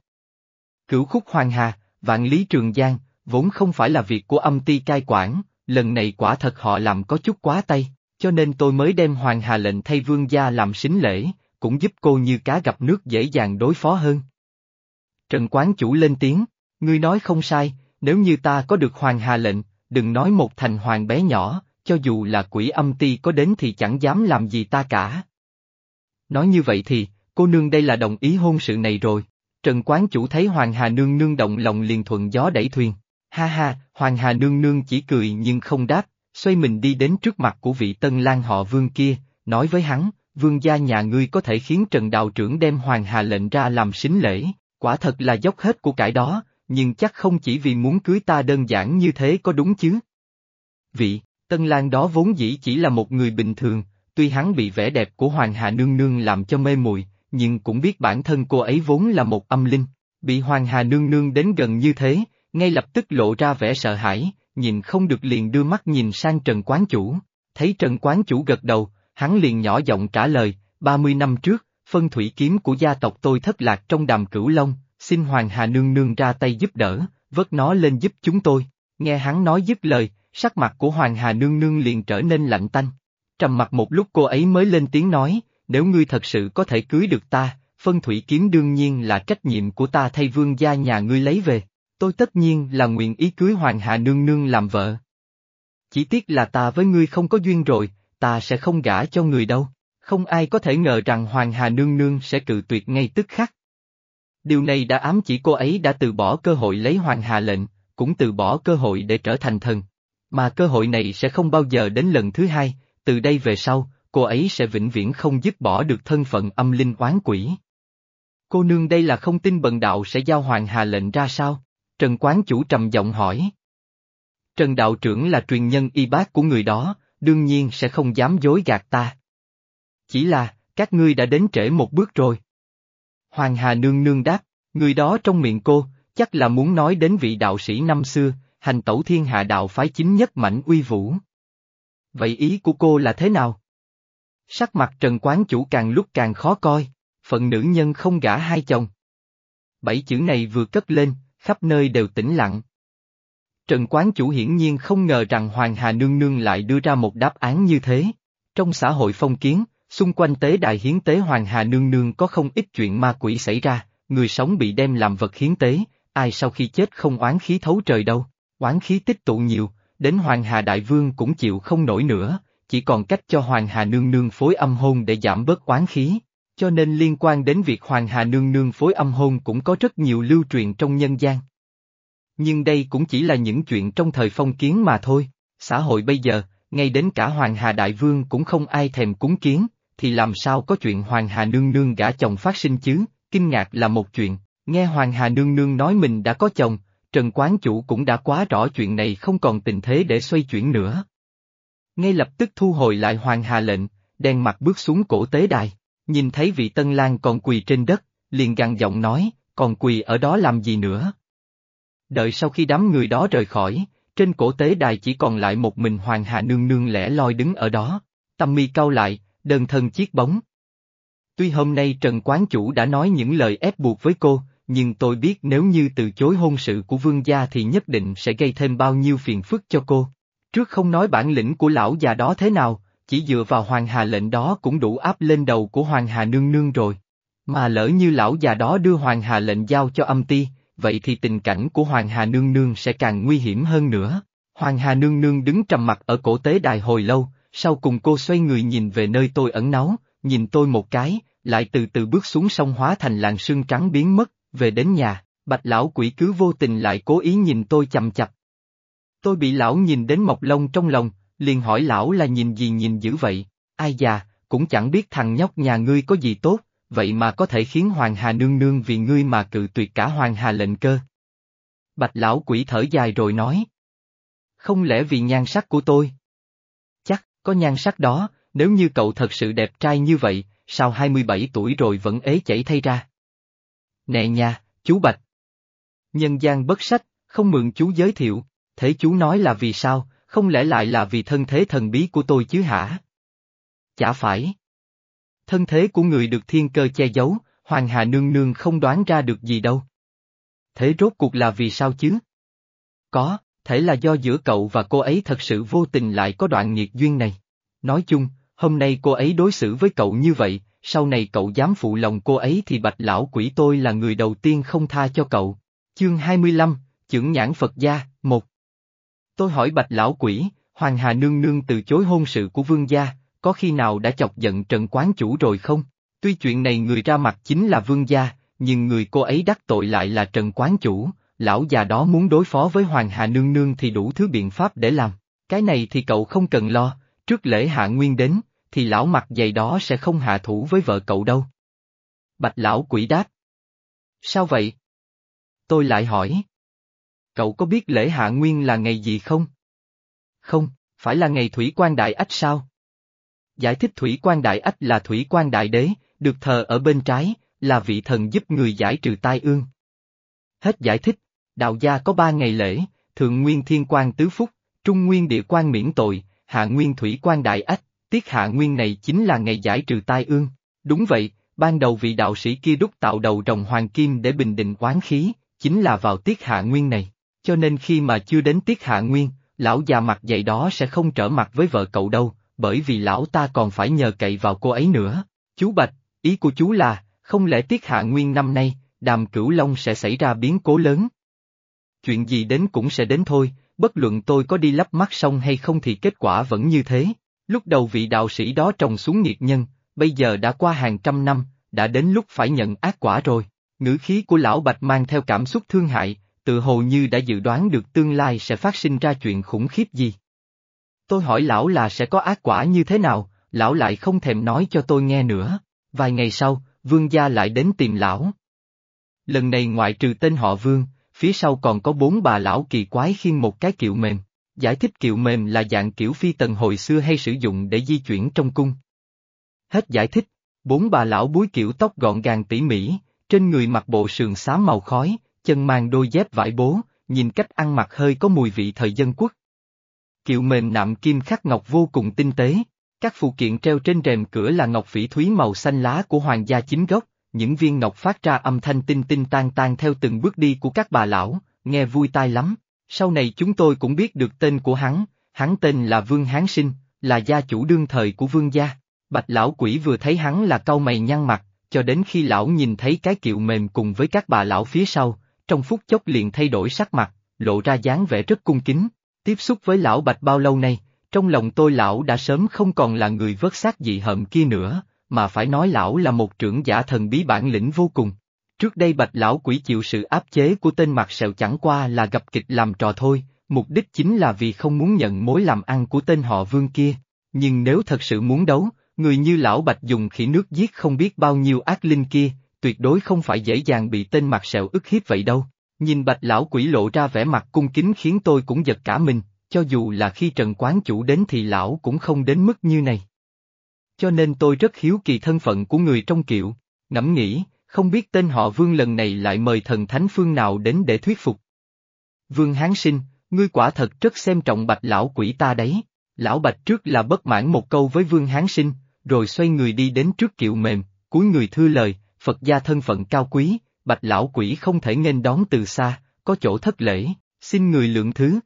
Cửu khúc hoàng hà, vạn lý trường giang, vốn không phải là việc của âm ti cai quản, lần này quả thật họ làm có chút quá tay, cho nên tôi mới đem hoàng hà lệnh thay vương gia làm xính lễ, cũng giúp cô như cá gặp nước dễ dàng đối phó hơn. Trần quán chủ lên tiếng, ngươi nói không sai, nếu như ta có được hoàng hà lệnh, đừng nói một thành hoàng bé nhỏ, cho dù là quỷ âm ti có đến thì chẳng dám làm gì ta cả. Nói như vậy thì, cô nương đây là đồng ý hôn sự này rồi. Trần quán chủ thấy Hoàng Hà Nương Nương động lòng liền thuận gió đẩy thuyền. Ha ha, Hoàng Hà Nương Nương chỉ cười nhưng không đáp, xoay mình đi đến trước mặt của vị tân lang họ vương kia, nói với hắn, vương gia nhà ngươi có thể khiến Trần Đạo trưởng đem Hoàng Hà lệnh ra làm xính lễ, quả thật là dốc hết của cải đó, nhưng chắc không chỉ vì muốn cưới ta đơn giản như thế có đúng chứ? Vị, tân lang đó vốn dĩ chỉ là một người bình thường, tuy hắn bị vẻ đẹp của Hoàng Hà Nương Nương làm cho mê muội, nhưng cũng biết bản thân cô ấy vốn là một âm linh, bị Hoàng Hà Nương Nương đến gần như thế, ngay lập tức lộ ra vẻ sợ hãi, nhìn không được liền đưa mắt nhìn sang Trần Quán Chủ, thấy Trần Quán Chủ gật đầu, hắn liền nhỏ giọng trả lời, 30 năm trước, phân thủy kiếm của gia tộc tôi thất lạc trong đàm cửu long, xin Hoàng Hà Nương Nương ra tay giúp đỡ, vớt nó lên giúp chúng tôi, nghe hắn nói dứt lời, sắc mặt của Hoàng Hà Nương Nương liền trở nên lạnh tanh. Trầm mặt một lúc cô ấy mới lên tiếng nói, nếu ngươi thật sự có thể cưới được ta, phân thủy kiếm đương nhiên là trách nhiệm của ta thay vương gia nhà ngươi lấy về, tôi tất nhiên là nguyện ý cưới Hoàng Hạ Nương Nương làm vợ. Chỉ tiếc là ta với ngươi không có duyên rồi, ta sẽ không gả cho người đâu, không ai có thể ngờ rằng Hoàng Hà Nương Nương sẽ cự tuyệt ngay tức khắc. Điều này đã ám chỉ cô ấy đã từ bỏ cơ hội lấy Hoàng Hà lệnh, cũng từ bỏ cơ hội để trở thành thần. Mà cơ hội này sẽ không bao giờ đến lần thứ hai, từ đây về sau, cô ấy sẽ vĩnh viễn không dứt bỏ được thân phận âm linh oán quỷ. Cô nương đây là không tin bần đạo sẽ giao hoàng hà lệnh ra sao? Trần Quán Chủ trầm giọng hỏi. Trần Đạo trưởng là truyền nhân y bác của người đó, đương nhiên sẽ không dám dối gạt ta. Chỉ là, các ngươi đã đến trễ một bước rồi. Hoàng Hà Nương Nương đáp, người đó trong miệng cô, chắc là muốn nói đến vị đạo sĩ năm xưa, hành tẩu thiên hạ đạo phái chính nhất mảnh uy vũ. Vậy ý của cô là thế nào? Sắc mặt Trần Quán Chủ càng lúc càng khó coi, phận nữ nhân không gả hai chồng. Bảy chữ này vừa cất lên, khắp nơi đều tĩnh lặng. Trần Quán Chủ hiển nhiên không ngờ rằng Hoàng Hà Nương Nương lại đưa ra một đáp án như thế. Trong xã hội phong kiến, xung quanh tế đại hiến tế Hoàng Hà Nương Nương có không ít chuyện ma quỷ xảy ra, người sống bị đem làm vật hiến tế, ai sau khi chết không oán khí thấu trời đâu, oán khí tích tụ nhiều, đến Hoàng Hà Đại Vương cũng chịu không nổi nữa, chỉ còn cách cho Hoàng Hà Nương Nương phối âm hôn để giảm bớt oán khí. Cho nên liên quan đến việc Hoàng Hà Nương Nương phối âm hôn cũng có rất nhiều lưu truyền trong nhân gian. Nhưng đây cũng chỉ là những chuyện trong thời phong kiến mà thôi, xã hội bây giờ, ngay đến cả Hoàng Hà Đại Vương cũng không ai thèm cúng kiến, thì làm sao có chuyện Hoàng Hà Nương Nương gả chồng phát sinh chứ, kinh ngạc là một chuyện, nghe Hoàng Hà Nương Nương nói mình đã có chồng, Trần Quán Chủ cũng đã quá rõ chuyện này không còn tình thế để xoay chuyển nữa. Ngay lập tức thu hồi lại Hoàng Hà lệnh, đen mặt bước xuống cổ tế đài, nhìn thấy vị Tân Lan còn quỳ trên đất, liền gằn giọng nói, còn quỳ ở đó làm gì nữa? Đợi sau khi đám người đó rời khỏi, trên cổ tế đài chỉ còn lại một mình Hoàng Hà nương nương lẻ loi đứng ở đó, tâm mi cau lại, đơn thân chiếc bóng. Tuy hôm nay Trần Quán Chủ đã nói những lời ép buộc với cô, nhưng tôi biết nếu như từ chối hôn sự của vương gia thì nhất định sẽ gây thêm bao nhiêu phiền phức cho cô. Trước không nói bản lĩnh của lão già đó thế nào, chỉ dựa vào Hoàng Hà lệnh đó cũng đủ áp lên đầu của Hoàng Hà nương nương rồi. Mà lỡ như lão già đó đưa Hoàng Hà lệnh giao cho âm ti, vậy thì tình cảnh của Hoàng Hà nương nương sẽ càng nguy hiểm hơn nữa. Hoàng Hà nương nương đứng trầm mặt ở cổ tế đài hồi lâu, sau cùng cô xoay người nhìn về nơi tôi ẩn náu, nhìn tôi một cái, lại từ từ bước xuống sông hóa thành làn sương trắng biến mất, về đến nhà, bạch lão quỷ cứ vô tình lại cố ý nhìn tôi chầm chập. Tôi bị lão nhìn đến mọc lông trong lòng, liền hỏi lão là nhìn gì nhìn dữ vậy, ai già, cũng chẳng biết thằng nhóc nhà ngươi có gì tốt, vậy mà có thể khiến Hoàng Hà nương nương vì ngươi mà cự tuyệt cả Hoàng Hà lệnh cơ. Bạch lão quỷ thở dài rồi nói. Không lẽ vì nhan sắc của tôi? Có nhan sắc đó, nếu như cậu thật sự đẹp trai như vậy, sao 27 tuổi rồi vẫn ế chảy thay ra? Nè nha, chú Bạch. Nhân gian bất sách, không mượn chú giới thiệu, thế chú nói là vì sao, không lẽ lại là vì thân thế thần bí của tôi chứ hả? Chả phải. Thân thế của người được thiên cơ che giấu, Hoàng Hà Nương Nương không đoán ra được gì đâu. Thế rốt cuộc là vì sao chứ? Có, thể là do giữa cậu và cô ấy thật sự vô tình lại có đoạn nghiệt duyên này. Nói chung, hôm nay cô ấy đối xử với cậu như vậy, sau này cậu dám phụ lòng cô ấy thì bạch lão quỷ tôi là người đầu tiên không tha cho cậu. Chương 25, Chưởng nhãn Phật gia, 1 Tôi hỏi bạch lão quỷ, Hoàng Hà Nương Nương từ chối hôn sự của vương gia, có khi nào đã chọc giận Trần Quán Chủ rồi không? Tuy chuyện này người ra mặt chính là vương gia, nhưng người cô ấy đắc tội lại là Trần Quán Chủ, lão già đó muốn đối phó với Hoàng Hà Nương Nương thì đủ thứ biện pháp để làm. Cái này thì cậu không cần lo, trước lễ hạ nguyên đến, thì lão mặt dày đó sẽ không hạ thủ với vợ cậu đâu. Bạch lão quỷ đáp. Sao vậy? Tôi lại hỏi. Cậu có biết lễ hạ nguyên là ngày gì không? Không, phải là ngày thủy quan đại ách sao? Giải thích thủy quan đại ách là thủy quan đại đế, được thờ ở bên trái, là vị thần giúp người giải trừ tai ương. Hết giải thích, đạo gia có ba ngày lễ, thượng nguyên thiên quan tứ phúc, trung nguyên địa quan miễn tội, hạ nguyên thủy quan đại ách, tiết hạ nguyên này chính là ngày giải trừ tai ương. Đúng vậy, ban đầu vị đạo sĩ kia đúc tạo đầu rồng hoàng kim để bình định oán khí, chính là vào tiết hạ nguyên này. Cho nên khi mà chưa đến tiết hạ nguyên, lão già mặt dậy đó sẽ không trở mặt với vợ cậu đâu, bởi vì lão ta còn phải nhờ cậy vào cô ấy nữa. Chú Bạch, ý của chú là, không lẽ tiết hạ nguyên năm nay, đàm cửu long sẽ xảy ra biến cố lớn? Chuyện gì đến cũng sẽ đến thôi, bất luận tôi có đi lắp mắt xong hay không thì kết quả vẫn như thế. Lúc đầu vị đạo sĩ đó trồng xuống nghiệt nhân, bây giờ đã qua hàng trăm năm, đã đến lúc phải nhận ác quả rồi. Ngữ khí của lão Bạch mang theo cảm xúc thương hại, tự hồ như đã dự đoán được tương lai sẽ phát sinh ra chuyện khủng khiếp gì. Tôi hỏi lão là sẽ có ác quả như thế nào, lão lại không thèm nói cho tôi nghe nữa. Vài ngày sau, vương gia lại đến tìm lão. Lần này ngoại trừ tên họ vương, phía sau còn có bốn bà lão kỳ quái khiêng một cái kiệu mềm. Giải thích kiệu mềm là dạng kiểu phi tần hồi xưa hay sử dụng để di chuyển trong cung. Hết giải thích, bốn bà lão búi kiểu tóc gọn gàng tỉ mỉ, trên người mặc bộ sườn xám màu khói, chân mang đôi dép vải bố, nhìn cách ăn mặc hơi có mùi vị thời dân quốc. Kiệu mềm nạm kim khắc ngọc vô cùng tinh tế, các phụ kiện treo trên rèm cửa là ngọc phỉ thúy màu xanh lá của hoàng gia chính gốc, những viên ngọc phát ra âm thanh tinh tinh tan tan theo từng bước đi của các bà lão, nghe vui tai lắm. Sau này chúng tôi cũng biết được tên của hắn, hắn tên là Vương Hán Sinh, là gia chủ đương thời của Vương gia. Bạch lão quỷ vừa thấy hắn là cau mày nhăn mặt, cho đến khi lão nhìn thấy cái kiệu mềm cùng với các bà lão phía sau, trong phút chốc liền thay đổi sắc mặt, lộ ra dáng vẻ rất cung kính. Tiếp xúc với lão Bạch bao lâu nay, trong lòng tôi lão đã sớm không còn là người vớt xác dị hợm kia nữa, mà phải nói lão là một trưởng giả thần bí bản lĩnh vô cùng. Trước đây bạch lão quỷ chịu sự áp chế của tên mặt sẹo chẳng qua là gặp kịch làm trò thôi, mục đích chính là vì không muốn nhận mối làm ăn của tên họ vương kia. Nhưng nếu thật sự muốn đấu, người như lão bạch dùng khỉ nước giết không biết bao nhiêu ác linh kia, tuyệt đối không phải dễ dàng bị tên mặt sẹo ức hiếp vậy đâu. Nhìn bạch lão quỷ lộ ra vẻ mặt cung kính khiến tôi cũng giật cả mình, cho dù là khi Trần Quán Chủ đến thì lão cũng không đến mức như này. Cho nên tôi rất hiếu kỳ thân phận của người trong kiệu, ngẫm nghĩ, không biết tên họ Vương lần này lại mời thần thánh phương nào đến để thuyết phục. Vương Hán Sinh, ngươi quả thật rất xem trọng bạch lão quỷ ta đấy. Lão bạch trước là bất mãn một câu với Vương Hán Sinh, rồi xoay người đi đến trước kiệu mềm, cuối người thưa lời, Phật gia thân phận cao quý, bạch lão quỷ không thể nghênh đón từ xa, có chỗ thất lễ, xin người lượng thứ.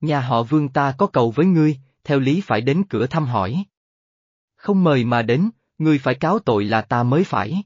Nhà họ Vương ta có cầu với ngươi, theo lý phải đến cửa thăm hỏi. Không mời mà đến, ngươi phải cáo tội là ta mới phải.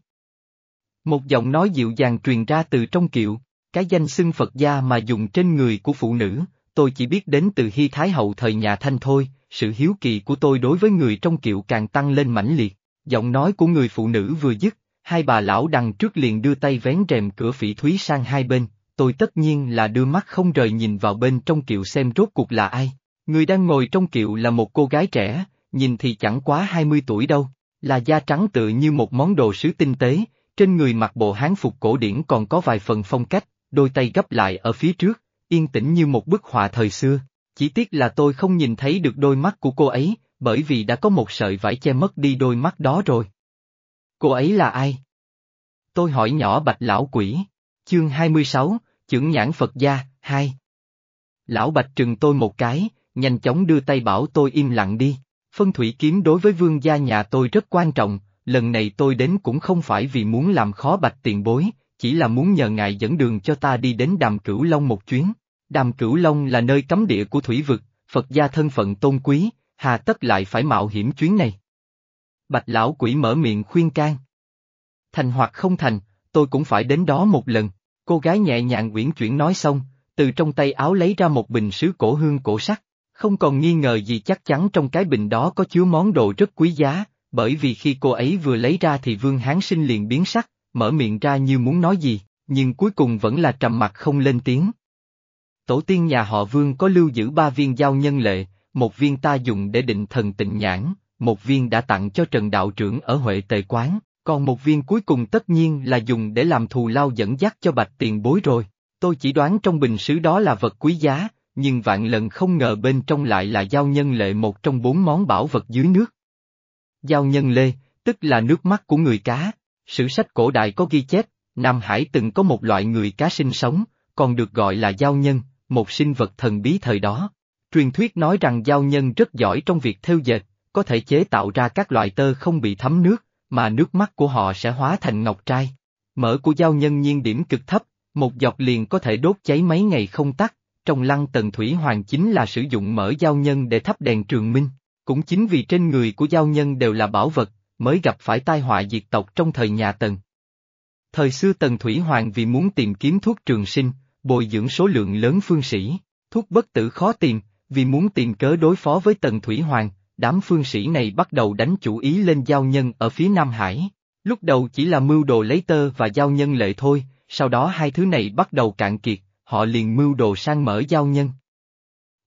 Một giọng nói dịu dàng truyền ra từ trong kiệu, cái danh xưng Phật gia mà dùng trên người của phụ nữ, tôi chỉ biết đến từ Hy Thái Hậu thời nhà Thanh thôi, sự hiếu kỳ của tôi đối với người trong kiệu càng tăng lên mãnh liệt. Giọng nói của người phụ nữ vừa dứt, hai bà lão đằng trước liền đưa tay vén rèm cửa phỉ thúy sang hai bên, tôi tất nhiên là đưa mắt không rời nhìn vào bên trong kiệu xem rốt cuộc là ai. Người đang ngồi trong kiệu là một cô gái trẻ, nhìn thì chẳng quá 20 tuổi đâu, là da trắng tựa như một món đồ sứ tinh tế, trên người mặc bộ hán phục cổ điển còn có vài phần phong cách, đôi tay gấp lại ở phía trước, yên tĩnh như một bức họa thời xưa. Chỉ tiếc là tôi không nhìn thấy được đôi mắt của cô ấy, bởi vì đã có một sợi vải che mất đi đôi mắt đó rồi. Cô ấy là ai? Tôi hỏi nhỏ bạch lão quỷ. Chương 26, Chưởng nhãn Phật gia, 2. Lão bạch trừng tôi một cái, nhanh chóng đưa tay bảo tôi im lặng đi. Phân thủy kiếm đối với vương gia nhà tôi rất quan trọng, lần này tôi đến cũng không phải vì muốn làm khó bạch tiền bối, chỉ là muốn nhờ ngài dẫn đường cho ta đi đến đàm cửu long một chuyến. Đàm cửu long là nơi cấm địa của thủy vực, Phật gia thân phận tôn quý, hà tất lại phải mạo hiểm chuyến này. Bạch lão quỷ mở miệng khuyên can. Thành hoặc không thành, tôi cũng phải đến đó một lần. Cô gái nhẹ nhàng uyển chuyển nói xong, từ trong tay áo lấy ra một bình sứ cổ hương cổ sắc. Không còn nghi ngờ gì chắc chắn trong cái bình đó có chứa món đồ rất quý giá, bởi vì khi cô ấy vừa lấy ra thì Vương Hán Sinh liền biến sắc, mở miệng ra như muốn nói gì, nhưng cuối cùng vẫn là trầm mặt không lên tiếng. Tổ tiên nhà họ Vương có lưu giữ ba viên giao nhân lệ, một viên ta dùng để định thần tịnh nhãn, một viên đã tặng cho Trần Đạo Trưởng ở Huệ Tề Quán, còn một viên cuối cùng tất nhiên là dùng để làm thù lao dẫn dắt cho bạch tiền bối rồi. Tôi chỉ đoán trong bình sứ đó là vật quý giá, nhưng vạn lần không ngờ bên trong lại là giao nhân lệ một trong bốn món bảo vật dưới nước. Giao nhân lê, tức là nước mắt của người cá. Sử sách cổ đại có ghi chép, Nam Hải từng có một loại người cá sinh sống, còn được gọi là giao nhân, một sinh vật thần bí thời đó. Truyền thuyết nói rằng giao nhân rất giỏi trong việc theo dệt, có thể chế tạo ra các loại tơ không bị thấm nước, mà nước mắt của họ sẽ hóa thành ngọc trai. Mỡ của giao nhân nhiên điểm cực thấp, một giọt liền có thể đốt cháy mấy ngày không tắt, trong lăng tần thủy hoàng chính là sử dụng mở giao nhân để thắp đèn trường minh. Cũng chính vì trên người của giao nhân đều là bảo vật, mới gặp phải tai họa diệt tộc trong thời nhà Tần. Thời xưa Tần Thủy Hoàng vì muốn tìm kiếm thuốc trường sinh, bồi dưỡng số lượng lớn phương sĩ, thuốc bất tử khó tìm, vì muốn tìm cớ đối phó với Tần Thủy Hoàng, đám phương sĩ này bắt đầu đánh chủ ý lên giao nhân ở phía Nam Hải. Lúc đầu chỉ là mưu đồ lấy tơ và giao nhân lệ thôi, sau đó hai thứ này bắt đầu cạn kiệt, họ liền mưu đồ sang mở giao nhân.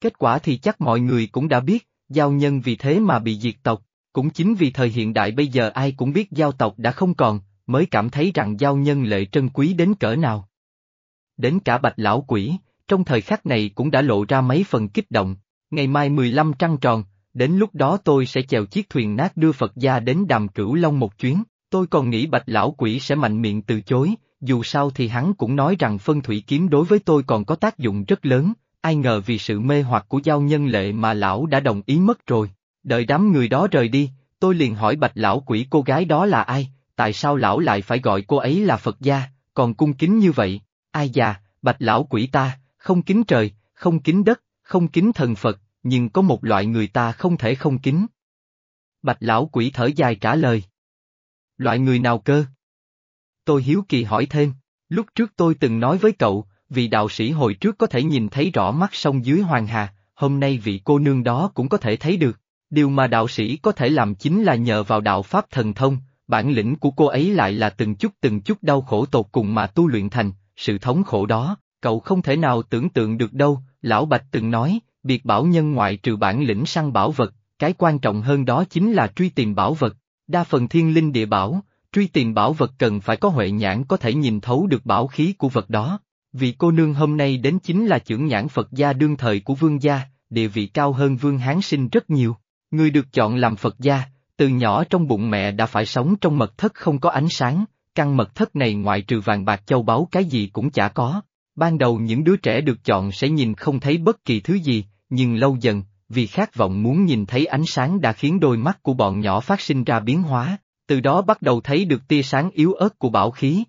Kết quả thì chắc mọi người cũng đã biết, giao nhân vì thế mà bị diệt tộc, cũng chính vì thời hiện đại bây giờ ai cũng biết giao tộc đã không còn, mới cảm thấy rằng giao nhân lệ trân quý đến cỡ nào. Đến cả bạch lão quỷ, trong thời khắc này cũng đã lộ ra mấy phần kích động, ngày mai 15 trăng tròn, đến lúc đó tôi sẽ chèo chiếc thuyền nát đưa Phật gia đến đàm cửu long một chuyến, tôi còn nghĩ bạch lão quỷ sẽ mạnh miệng từ chối, dù sao thì hắn cũng nói rằng phân thủy kiếm đối với tôi còn có tác dụng rất lớn, ai ngờ vì sự mê hoặc của giao nhân lệ mà lão đã đồng ý mất rồi. Đợi đám người đó rời đi, tôi liền hỏi bạch lão quỷ cô gái đó là ai, tại sao lão lại phải gọi cô ấy là Phật gia, còn cung kính như vậy, ai già, bạch lão quỷ ta, không kính trời, không kính đất, không kính thần Phật, nhưng có một loại người ta không thể không kính. Bạch lão quỷ thở dài trả lời. Loại người nào cơ? Tôi hiếu kỳ hỏi thêm, lúc trước tôi từng nói với cậu, vị đạo sĩ hồi trước có thể nhìn thấy rõ mắt sông dưới Hoàng Hà, hôm nay vị cô nương đó cũng có thể thấy được. Điều mà đạo sĩ có thể làm chính là nhờ vào đạo pháp thần thông, bản lĩnh của cô ấy lại là từng chút từng chút đau khổ tột cùng mà tu luyện thành, sự thống khổ đó, cậu không thể nào tưởng tượng được đâu, Lão Bạch từng nói, biệt bảo nhân ngoại trừ bản lĩnh săn bảo vật, cái quan trọng hơn đó chính là truy tìm bảo vật, đa phần thiên linh địa bảo, truy tìm bảo vật cần phải có huệ nhãn có thể nhìn thấu được bảo khí của vật đó. Vị cô nương hôm nay đến chính là trưởng nhãn Phật gia đương thời của vương gia, địa vị cao hơn vương Hán sinh rất nhiều. Người được chọn làm Phật gia, từ nhỏ trong bụng mẹ đã phải sống trong mật thất không có ánh sáng, căn mật thất này ngoại trừ vàng bạc châu báu cái gì cũng chả có. Ban đầu những đứa trẻ được chọn sẽ nhìn không thấy bất kỳ thứ gì, nhưng lâu dần, vì khát vọng muốn nhìn thấy ánh sáng đã khiến đôi mắt của bọn nhỏ phát sinh ra biến hóa, từ đó bắt đầu thấy được tia sáng yếu ớt của bảo khí.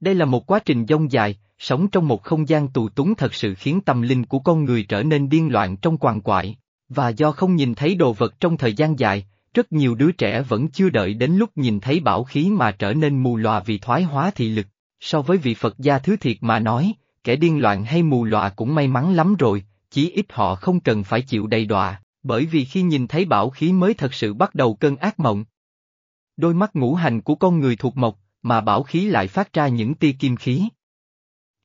Đây là một quá trình dông dài, sống trong một không gian tù túng thật sự khiến tâm linh của con người trở nên điên loạn trong quằn quại, và do không nhìn thấy đồ vật trong thời gian dài, rất nhiều đứa trẻ vẫn chưa đợi đến lúc nhìn thấy bảo khí mà trở nên mù lòa vì thoái hóa thị lực. So với vị Phật gia thứ thiệt mà nói, kẻ điên loạn hay mù lòa cũng may mắn lắm rồi, chí ít họ không cần phải chịu đầy đọa, bởi vì khi nhìn thấy bảo khí mới thật sự bắt đầu cơn ác mộng. Đôi mắt ngũ hành của con người thuộc mộc, mà bảo khí lại phát ra những tia kim khí.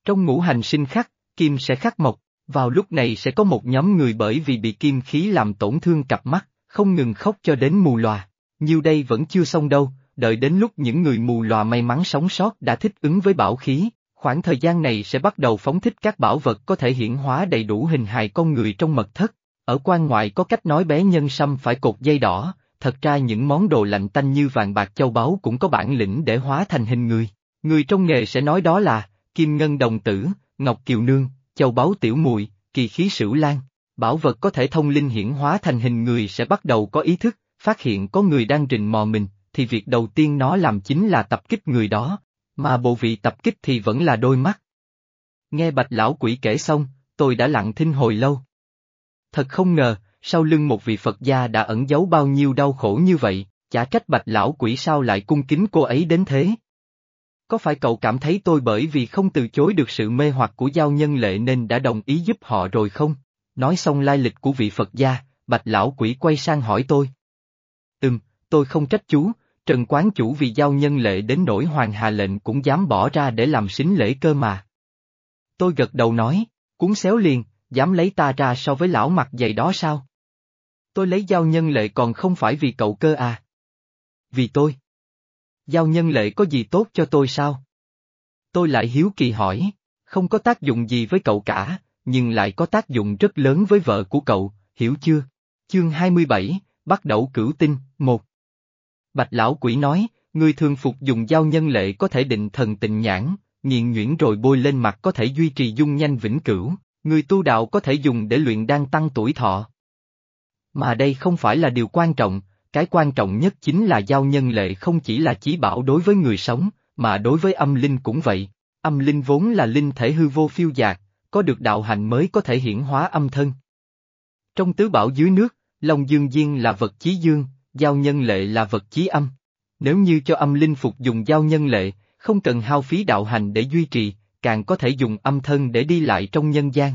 Trong ngũ hành sinh khắc, kim sẽ khắc mộc, Vào lúc này sẽ có một nhóm người bởi vì bị kim khí làm tổn thương cặp mắt, không ngừng khóc cho đến mù lòa. Nhiều đây vẫn chưa xong đâu, đợi đến lúc những người mù lòa may mắn sống sót đã thích ứng với bảo khí, khoảng thời gian này sẽ bắt đầu phóng thích các bảo vật có thể hiển hóa đầy đủ hình hài con người trong mật thất. Ở quan ngoại có cách nói bé nhân sâm phải cột dây đỏ, thật ra những món đồ lạnh tanh như vàng bạc châu báu cũng có bản lĩnh để hóa thành hình người. Người trong nghề sẽ nói đó là, kim ngân đồng tử, ngọc kiều nương, châu báu tiểu mùi, kỳ khí sửu lan. Bảo vật có thể thông linh hiển hóa thành hình người sẽ bắt đầu có ý thức, phát hiện có người đang rình mò mình, thì việc đầu tiên nó làm chính là tập kích người đó, mà bộ vị tập kích thì vẫn là đôi mắt. Nghe bạch lão quỷ kể xong, tôi đã lặng thinh hồi lâu. Thật không ngờ, sau lưng một vị Phật gia đã ẩn giấu bao nhiêu đau khổ như vậy, chả trách bạch lão quỷ sao lại cung kính cô ấy đến thế. Có phải cậu cảm thấy tôi bởi vì không từ chối được sự mê hoặc của giao nhân lệ nên đã đồng ý giúp họ rồi không? Nói xong lai lịch của vị Phật gia, bạch lão quỷ quay sang hỏi tôi. Ừm, tôi không trách chú, Trần Quán Chủ vì giao nhân lệ đến nỗi hoàng hà lệnh cũng dám bỏ ra để làm xính lễ cơ mà. Tôi gật đầu nói, cuốn xéo liền, dám lấy ta ra so với lão mặt dày đó sao? Tôi lấy giao nhân lệ còn không phải vì cậu cơ à? Vì tôi. Giao nhân lệ có gì tốt cho tôi sao? Tôi lại hiếu kỳ hỏi, không có tác dụng gì với cậu cả, nhưng lại có tác dụng rất lớn với vợ của cậu, hiểu chưa? Chương 27, bắt đầu cửu tinh, 1. Bạch lão quỷ nói, người thường phục dùng giao nhân lệ có thể định thần tịnh nhãn, nghiền nhuyễn rồi bôi lên mặt có thể duy trì dung nhanh vĩnh cửu, người tu đạo có thể dùng để luyện đan tăng tuổi thọ. Mà đây không phải là điều quan trọng, cái quan trọng nhất chính là giao nhân lệ không chỉ là chí bảo đối với người sống, mà đối với âm linh cũng vậy. Âm linh vốn là linh thể hư vô phiêu dạt, có được đạo hành mới có thể hiển hóa âm thân. Trong tứ bảo dưới nước, Long Dương Diên là vật chí dương, giao nhân lệ là vật chí âm. Nếu như cho âm linh phục dùng giao nhân lệ, không cần hao phí đạo hành để duy trì, càng có thể dùng âm thân để đi lại trong nhân gian.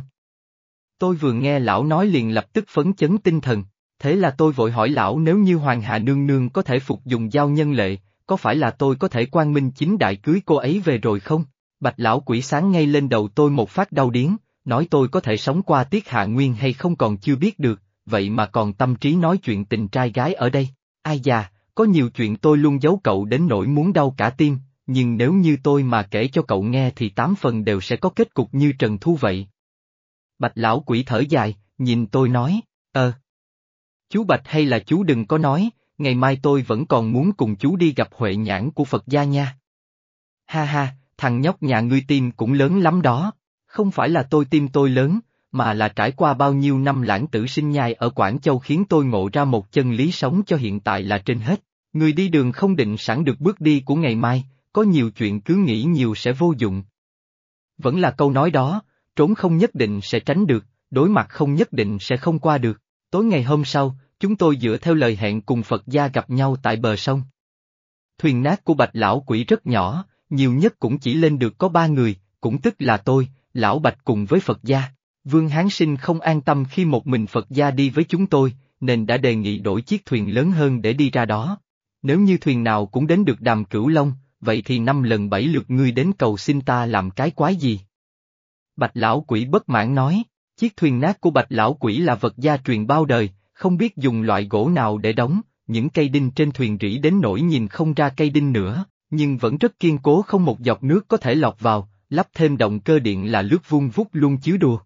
Tôi vừa nghe lão nói liền lập tức phấn chấn tinh thần, thế là tôi vội hỏi lão nếu như Hoàng Hà Nương Nương có thể phục dùng giao nhân lệ, có phải là tôi có thể quan minh chính đại cưới cô ấy về rồi không? Bạch lão quỷ sáng ngay lên đầu tôi một phát đau điến, nói tôi có thể sống qua tiết hạ nguyên hay không còn chưa biết được, vậy mà còn tâm trí nói chuyện tình trai gái ở đây. Ai già, có nhiều chuyện tôi luôn giấu cậu đến nỗi muốn đau cả tim, nhưng nếu như tôi mà kể cho cậu nghe thì tám phần đều sẽ có kết cục như Trần Thu vậy. Bạch lão quỷ thở dài, nhìn tôi nói, ờ. Chú Bạch hay là chú đừng có nói, ngày mai tôi vẫn còn muốn cùng chú đi gặp Huệ nhãn của Phật gia nha. Ha ha, thằng nhóc nhà ngươi tim cũng lớn lắm đó, không phải là tôi tim tôi lớn, mà là trải qua bao nhiêu năm lãng tử sinh nhai ở Quảng Châu khiến tôi ngộ ra một chân lý sống cho hiện tại là trên hết. Người đi đường không định sẵn được bước đi của ngày mai, có nhiều chuyện cứ nghĩ nhiều sẽ vô dụng. Vẫn là câu nói đó, trốn không nhất định sẽ tránh được, đối mặt không nhất định sẽ không qua được. Tối ngày hôm sau, chúng tôi dựa theo lời hẹn cùng Phật gia gặp nhau tại bờ sông. Thuyền nát của bạch lão quỷ rất nhỏ, nhiều nhất cũng chỉ lên được có ba người, cũng tức là tôi, lão bạch cùng với Phật gia. Vương Hán Sinh không an tâm khi một mình Phật gia đi với chúng tôi, nên đã đề nghị đổi chiếc thuyền lớn hơn để đi ra đó. Nếu như thuyền nào cũng đến được đàm cửu long, vậy thì năm lần bảy lượt ngươi đến cầu xin ta làm cái quái gì? Bạch lão quỷ bất mãn nói, chiếc thuyền nát của bạch lão quỷ là vật gia truyền bao đời, không biết dùng loại gỗ nào để đóng, những cây đinh trên thuyền rỉ đến nỗi nhìn không ra cây đinh nữa, nhưng vẫn rất kiên cố không một giọt nước có thể lọt vào, lắp thêm động cơ điện là lướt vuông vút luôn chiếu đùa.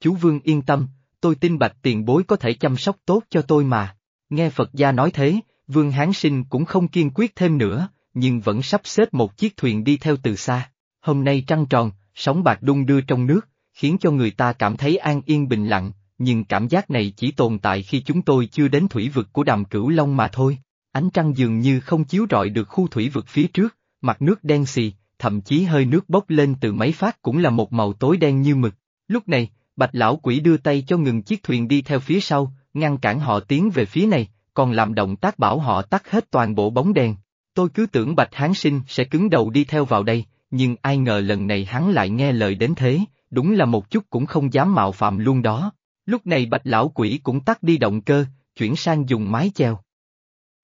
Chú Vương yên tâm, tôi tin bạch tiền bối có thể chăm sóc tốt cho tôi mà. Nghe Phật gia nói thế, Vương Hán Sinh cũng không kiên quyết thêm nữa, nhưng vẫn sắp xếp một chiếc thuyền đi theo từ xa. Hôm nay trăng tròn, sóng bạc đung đưa trong nước, khiến cho người ta cảm thấy an yên bình lặng, nhưng cảm giác này chỉ tồn tại khi chúng tôi chưa đến thủy vực của đàm cửu long mà thôi. Ánh trăng dường như không chiếu rọi được khu thủy vực phía trước, mặt nước đen xì, thậm chí hơi nước bốc lên từ máy phát cũng là một màu tối đen như mực. Lúc này, bạch lão quỷ đưa tay cho ngừng chiếc thuyền đi theo phía sau, ngăn cản họ tiến về phía này, còn làm động tác bảo họ tắt hết toàn bộ bóng đèn. Tôi cứ tưởng bạch hán sinh sẽ cứng đầu đi theo vào đây, nhưng ai ngờ lần này hắn lại nghe lời đến thế, đúng là một chút cũng không dám mạo phạm luôn đó. Lúc này bạch lão quỷ cũng tắt đi động cơ, chuyển sang dùng mái chèo.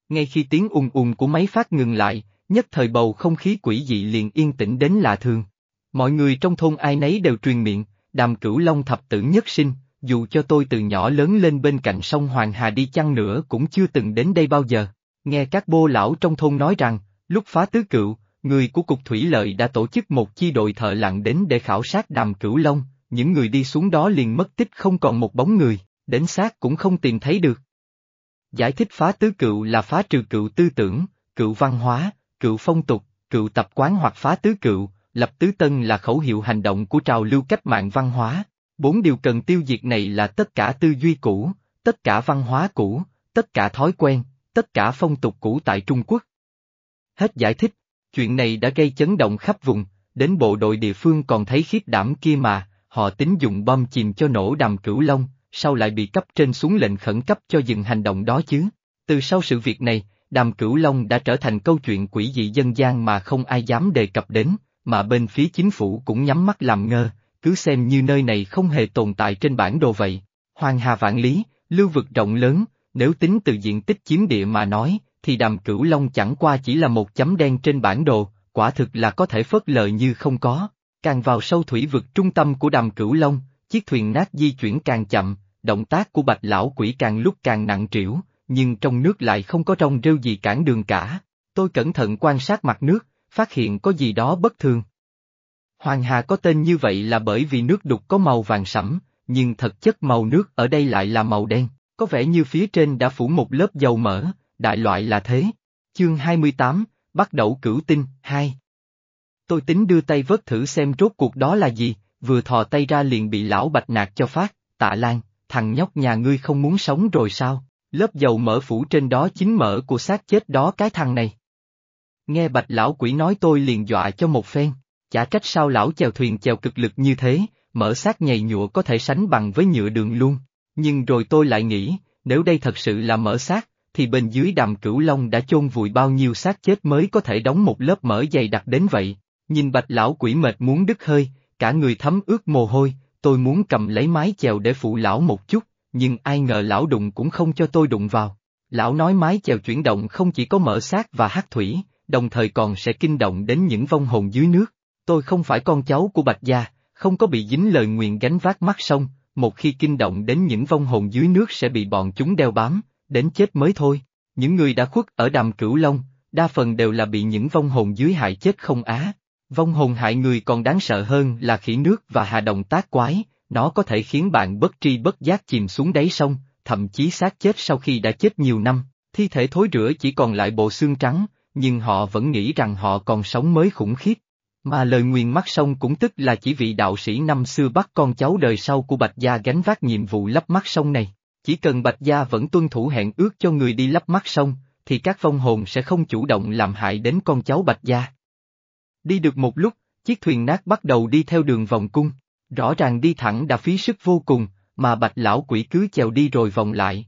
Ngay khi tiếng ùng ùng của máy phát ngừng lại, nhất thời bầu không khí quỷ dị liền yên tĩnh đến lạ thường. Mọi người trong thôn ai nấy đều truyền miệng, đàm cửu long thập tử nhất sinh, dù cho tôi từ nhỏ lớn lên bên cạnh sông Hoàng Hà đi chăng nữa cũng chưa từng đến đây bao giờ. Nghe các bô lão trong thôn nói rằng, lúc phá tứ cựu, người của Cục Thủy Lợi đã tổ chức một chi đội thợ lặn đến để khảo sát đàm cửu long, những người đi xuống đó liền mất tích không còn một bóng người, đến xác cũng không tìm thấy được. Giải thích phá tứ cựu là phá trừ cựu tư tưởng, cựu văn hóa, cựu phong tục, cựu tập quán hoặc phá tứ cựu, lập tứ tân là khẩu hiệu hành động của trào lưu cách mạng văn hóa. Bốn điều cần tiêu diệt này là tất cả tư duy cũ, tất cả văn hóa cũ, tất cả thói quen, tất cả phong tục cũ tại Trung Quốc. Hết giải thích, chuyện này đã gây chấn động khắp vùng, đến bộ đội địa phương còn thấy khiếp đảm kia mà, họ tính dùng bom chìm cho nổ đàm cửu long, sau lại bị cấp trên xuống lệnh khẩn cấp cho dừng hành động đó chứ. Từ sau sự việc này, đàm cửu long đã trở thành câu chuyện quỷ dị dân gian mà không ai dám đề cập đến, mà bên phía chính phủ cũng nhắm mắt làm ngơ, cứ xem như nơi này không hề tồn tại trên bản đồ vậy. Hoàng hà vạn lý, lưu vực rộng lớn, nếu tính từ diện tích chiếm địa mà nói, thì đàm cửu long chẳng qua chỉ là một chấm đen trên bản đồ, quả thực là có thể phớt lờ như không có. Càng vào sâu thủy vực trung tâm của đàm cửu long, chiếc thuyền nát di chuyển càng chậm, động tác của bạch lão quỷ càng lúc càng nặng trĩu, nhưng trong nước lại không có trong rêu gì cản đường cả. Tôi cẩn thận quan sát mặt nước, phát hiện có gì đó bất thường. Hoàng Hà có tên như vậy là bởi vì nước đục có màu vàng sẫm, nhưng thực chất màu nước ở đây lại là màu đen, có vẻ như phía trên đã phủ một lớp dầu mỡ, đại loại là thế. Chương 28, bắt đầu cửu tinh, 2 Tôi tính đưa tay vớt thử xem rốt cuộc đó là gì, vừa thò tay ra liền bị lão bạch nạt cho phát, tạ lan, thằng nhóc nhà ngươi không muốn sống rồi sao, lớp dầu mỡ phủ trên đó chính mỡ của xác chết đó cái thằng này. Nghe bạch lão quỷ nói tôi liền dọa cho một phen, chả trách sao lão chèo thuyền chèo cực lực như thế, mỡ xác nhầy nhụa có thể sánh bằng với nhựa đường luôn, nhưng rồi tôi lại nghĩ, nếu đây thật sự là mỡ xác, thì bên dưới đàm cửu long đã chôn vùi bao nhiêu xác chết mới có thể đóng một lớp mỡ dày đặc đến vậy. Nhìn bạch lão quỷ mệt muốn đứt hơi, cả người thấm ướt mồ hôi, tôi muốn cầm lấy mái chèo để phụ lão một chút, nhưng ai ngờ lão đụng cũng không cho tôi đụng vào. Lão nói mái chèo chuyển động không chỉ có mở xác và hát thủy, đồng thời còn sẽ kinh động đến những vong hồn dưới nước. Tôi không phải con cháu của Bạch Gia, không có bị dính lời nguyện gánh vác mắt sông, một khi kinh động đến những vong hồn dưới nước sẽ bị bọn chúng đeo bám, đến chết mới thôi. Những người đã khuất ở đàm cửu long, đa phần đều là bị những vong hồn dưới hại chết không á. Vong hồn hại người còn đáng sợ hơn là khỉ nước và hà động tác quái, nó có thể khiến bạn bất tri bất giác chìm xuống đáy sông, thậm chí xác chết sau khi đã chết nhiều năm, thi thể thối rữa chỉ còn lại bộ xương trắng, nhưng họ vẫn nghĩ rằng họ còn sống mới khủng khiếp. Mà lời nguyền mắt sông cũng tức là chỉ vị đạo sĩ năm xưa bắt con cháu đời sau của Bạch Gia gánh vác nhiệm vụ lắp mắt sông này. Chỉ cần Bạch Gia vẫn tuân thủ hẹn ước cho người đi lắp mắt xong, thì các vong hồn sẽ không chủ động làm hại đến con cháu Bạch Gia. Đi được một lúc, chiếc thuyền nát bắt đầu đi theo đường vòng cung, rõ ràng đi thẳng đã phí sức vô cùng, mà bạch lão quỷ cứ chèo đi rồi vòng lại.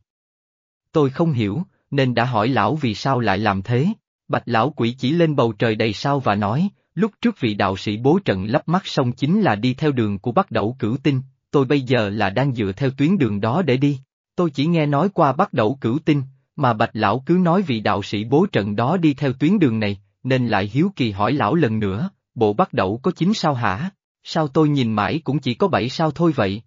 Tôi không hiểu, nên đã hỏi lão vì sao lại làm thế. Bạch lão quỷ chỉ lên bầu trời đầy sao và nói, lúc trước vị đạo sĩ bố trận lắp mắt xong chính là đi theo đường của bắt đầu cửu tinh, tôi bây giờ là đang dựa theo tuyến đường đó để đi. Tôi chỉ nghe nói qua bắt đầu cửu tinh, mà bạch lão cứ nói vị đạo sĩ bố trận đó đi theo tuyến đường này, nên lại hiếu kỳ hỏi lão lần nữa, bộ bắt đầu có chín sao hả? Sao tôi nhìn mãi cũng chỉ có bảy sao thôi vậy?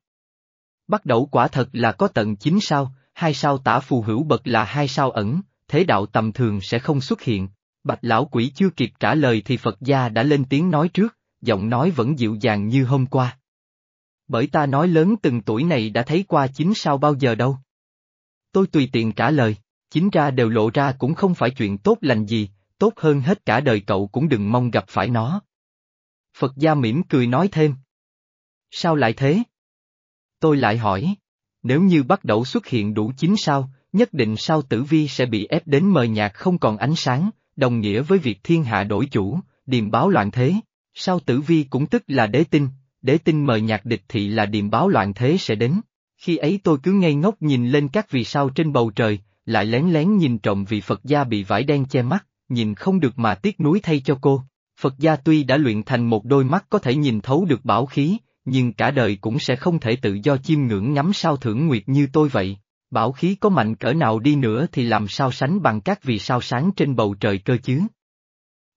Bắt đầu quả thật là có tận chín sao, hai sao tả phù hữu bậc là hai sao ẩn, thế đạo tầm thường sẽ không xuất hiện. Bạch lão quỷ chưa kịp trả lời thì Phật gia đã lên tiếng nói trước, giọng nói vẫn dịu dàng như hôm qua. Bởi ta nói lớn từng tuổi này đã thấy qua chính sao bao giờ đâu. Tôi tùy tiện trả lời, chính ra đều lộ ra cũng không phải chuyện tốt lành gì, tốt hơn hết cả đời cậu cũng đừng mong gặp phải nó. Phật gia mỉm cười nói thêm. Sao lại thế? Tôi lại hỏi. Nếu như bắt đầu xuất hiện đủ chín sao, nhất định sao tử vi sẽ bị ép đến mờ nhạt không còn ánh sáng, đồng nghĩa với việc thiên hạ đổi chủ, điềm báo loạn thế. Sao tử vi cũng tức là đế tinh, để tin mời nhạc địch thị là điềm báo loạn thế sẽ đến. Khi ấy tôi cứ ngây ngốc nhìn lên các vì sao trên bầu trời, lại lén lén nhìn trộm vị Phật gia bị vải đen che mắt, nhìn không được mà tiếc nuối thay cho cô. Phật gia tuy đã luyện thành một đôi mắt có thể nhìn thấu được bảo khí, nhưng cả đời cũng sẽ không thể tự do chiêm ngưỡng ngắm sao thưởng nguyệt như tôi vậy. Bảo khí có mạnh cỡ nào đi nữa thì làm sao sánh bằng các vì sao sáng trên bầu trời cơ chứ.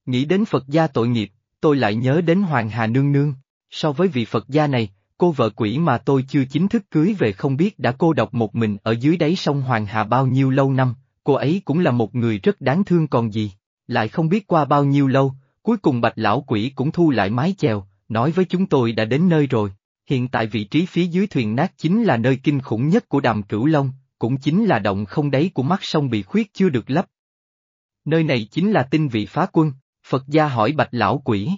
Nghĩ đến Phật gia tội nghiệp, tôi lại nhớ đến Hoàng Hà Nương Nương. So với vị Phật gia này, cô vợ quỷ mà tôi chưa chính thức cưới về không biết đã cô độc một mình ở dưới đáy sông Hoàng Hà bao nhiêu lâu năm, cô ấy cũng là một người rất đáng thương còn gì, lại không biết qua bao nhiêu lâu, cuối cùng bạch lão quỷ cũng thu lại mái chèo, nói với chúng tôi đã đến nơi rồi. Hiện tại vị trí phía dưới thuyền nát chính là nơi kinh khủng nhất của đàm cửu long, cũng chính là động không đáy của mắt sông bị khuyết chưa được lấp. Nơi này chính là tinh vị phá quân, Phật gia hỏi bạch lão quỷ.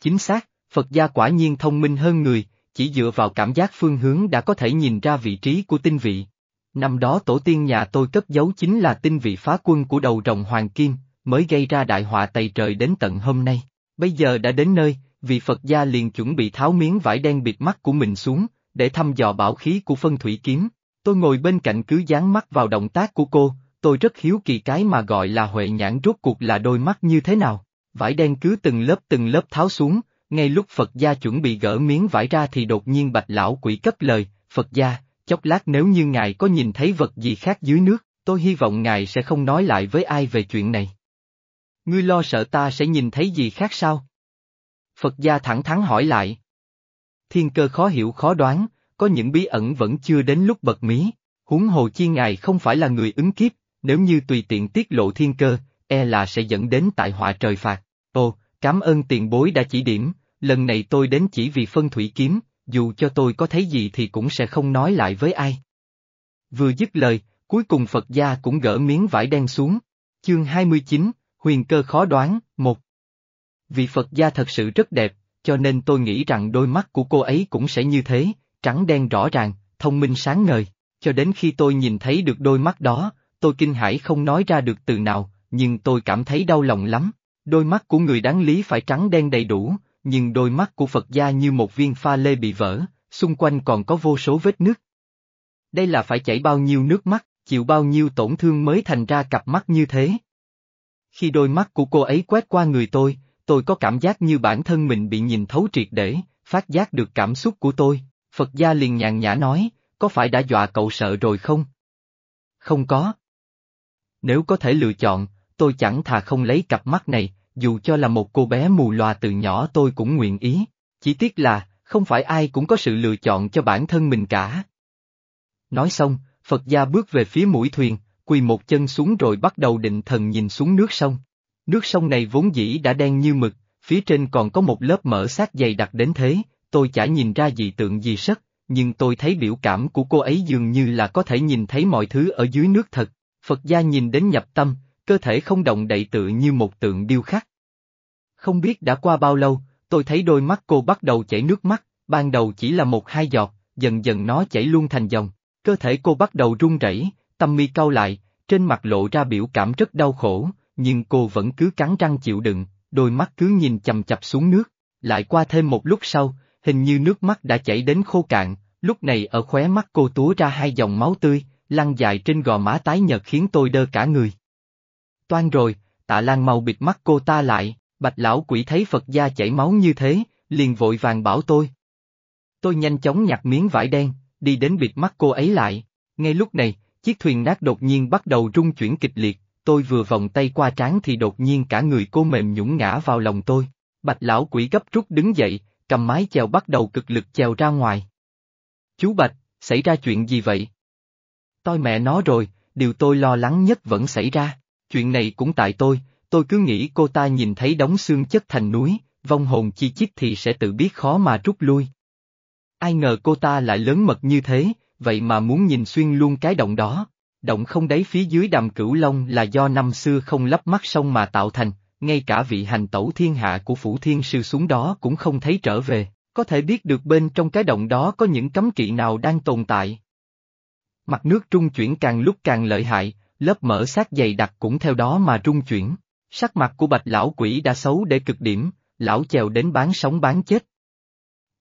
Chính xác, Phật gia quả nhiên thông minh hơn người, chỉ dựa vào cảm giác phương hướng đã có thể nhìn ra vị trí của tinh vị. Năm đó tổ tiên nhà tôi cất giấu chính là tinh vị phá quân của đầu rồng Hoàng Kim, mới gây ra đại họa tày trời đến tận hôm nay. Bây giờ đã đến nơi, vị Phật gia liền chuẩn bị tháo miếng vải đen bịt mắt của mình xuống, để thăm dò bảo khí của phân thủy kiếm. Tôi ngồi bên cạnh cứ dán mắt vào động tác của cô, tôi rất hiếu kỳ cái mà gọi là huệ nhãn rốt cuộc là đôi mắt như thế nào. Vải đen cứ từng lớp từng lớp tháo xuống, ngay lúc Phật gia chuẩn bị gỡ miếng vải ra thì đột nhiên bạch lão quỷ cất lời, Phật gia, chốc lát nếu như ngài có nhìn thấy vật gì khác dưới nước, tôi hy vọng ngài sẽ không nói lại với ai về chuyện này. Ngươi lo sợ ta sẽ nhìn thấy gì khác sao? Phật gia thẳng thắn hỏi lại. Thiên cơ khó hiểu khó đoán, có những bí ẩn vẫn chưa đến lúc bật mí, huống hồ chi ngài không phải là người ứng kiếp, nếu như tùy tiện tiết lộ thiên cơ, e là sẽ dẫn đến tại họa trời phạt. Ồ, cảm ơn tiền bối đã chỉ điểm, lần này tôi đến chỉ vì phân thủy kiếm, dù cho tôi có thấy gì thì cũng sẽ không nói lại với ai. Vừa dứt lời, cuối cùng Phật gia cũng gỡ miếng vải đen xuống. Chương 29, Huyền cơ khó đoán, một. Vị Phật gia thật sự rất đẹp, cho nên tôi nghĩ rằng đôi mắt của cô ấy cũng sẽ như thế, trắng đen rõ ràng, thông minh sáng ngời. Cho đến khi tôi nhìn thấy được đôi mắt đó, tôi kinh hãi không nói ra được từ nào, nhưng tôi cảm thấy đau lòng lắm. Đôi mắt của người đáng lý phải trắng đen đầy đủ, nhưng đôi mắt của Phật gia như một viên pha lê bị vỡ, xung quanh còn có vô số vết nước. Đây là phải chảy bao nhiêu nước mắt, chịu bao nhiêu tổn thương mới thành ra cặp mắt như thế. Khi đôi mắt của cô ấy quét qua người tôi, tôi có cảm giác như bản thân mình bị nhìn thấu triệt để, phát giác được cảm xúc của tôi, Phật gia liền nhàn nhã nói, có phải đã dọa cậu sợ rồi không? Không có. Nếu có thể lựa chọn, tôi chẳng thà không lấy cặp mắt này, dù cho là một cô bé mù loà từ nhỏ tôi cũng nguyện ý, chỉ tiếc là, không phải ai cũng có sự lựa chọn cho bản thân mình cả. Nói xong, Phật gia bước về phía mũi thuyền, quỳ một chân xuống rồi bắt đầu định thần nhìn xuống nước sông. Nước sông này vốn dĩ đã đen như mực, phía trên còn có một lớp mỡ sát dày đặc đến thế, tôi chả nhìn ra dị tượng gì sất, nhưng tôi thấy biểu cảm của cô ấy dường như là có thể nhìn thấy mọi thứ ở dưới nước thật. Phật gia nhìn đến nhập tâm, cơ thể không động đậy tự như một tượng điêu khắc. Không biết đã qua bao lâu, tôi thấy đôi mắt cô bắt đầu chảy nước mắt, ban đầu chỉ là một hai giọt, dần dần nó chảy luôn thành dòng, cơ thể cô bắt đầu run rẩy, tâm mi cau lại, trên mặt lộ ra biểu cảm rất đau khổ, nhưng cô vẫn cứ cắn răng chịu đựng, đôi mắt cứ nhìn chầm chập xuống nước, lại qua thêm một lúc sau, hình như nước mắt đã chảy đến khô cạn, lúc này ở khóe mắt cô túa ra hai dòng máu tươi, lăn dài trên gò má tái nhợt khiến tôi đơ cả người. Toan rồi, tạ lan mau bịt mắt cô ta lại, bạch lão quỷ thấy Phật gia chảy máu như thế, liền vội vàng bảo tôi. Tôi nhanh chóng nhặt miếng vải đen, đi đến bịt mắt cô ấy lại, ngay lúc này, chiếc thuyền nát đột nhiên bắt đầu rung chuyển kịch liệt, tôi vừa vòng tay qua trán thì đột nhiên cả người cô mềm nhũng ngã vào lòng tôi. Bạch lão quỷ gấp rút đứng dậy, cầm mái chèo bắt đầu cực lực chèo ra ngoài. Chú Bạch, xảy ra chuyện gì vậy? Tôi mẹ nó rồi, điều tôi lo lắng nhất vẫn xảy ra, chuyện này cũng tại tôi, tôi cứ nghĩ cô ta nhìn thấy đống xương chất thành núi, vong hồn chi chít thì sẽ tự biết khó mà rút lui. Ai ngờ cô ta lại lớn mật như thế, vậy mà muốn nhìn xuyên luôn cái động đó. Động không đáy phía dưới đàm cửu long là do năm xưa không lắp mắt sông mà tạo thành, ngay cả vị hành tẩu thiên hạ của phủ thiên sư xuống đó cũng không thấy trở về, có thể biết được bên trong cái động đó có những cấm kỵ nào đang tồn tại. Mặt nước trung chuyển càng lúc càng lợi hại, lớp mỡ sát dày đặc cũng theo đó mà rung chuyển. Sắc mặt của bạch lão quỷ đã xấu để cực điểm, lão chèo đến bán sống bán chết.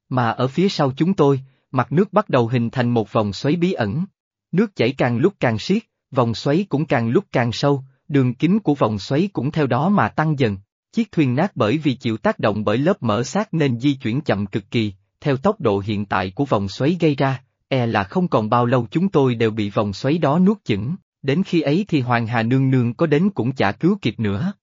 Mà ở phía sau chúng tôi, mặt nước bắt đầu hình thành một vòng xoáy bí ẩn. Nước chảy càng lúc càng siết, vòng xoáy cũng càng lúc càng sâu, đường kính của vòng xoáy cũng theo đó mà tăng dần. Chiếc thuyền nát bởi vì chịu tác động bởi lớp mỡ sát nên di chuyển chậm cực kỳ, theo tốc độ hiện tại của vòng xoáy gây ra, e là không còn bao lâu chúng tôi đều bị vòng xoáy đó nuốt chửng, đến khi ấy thì Hoàng Hà Nương Nương có đến cũng chả cứu kịp nữa.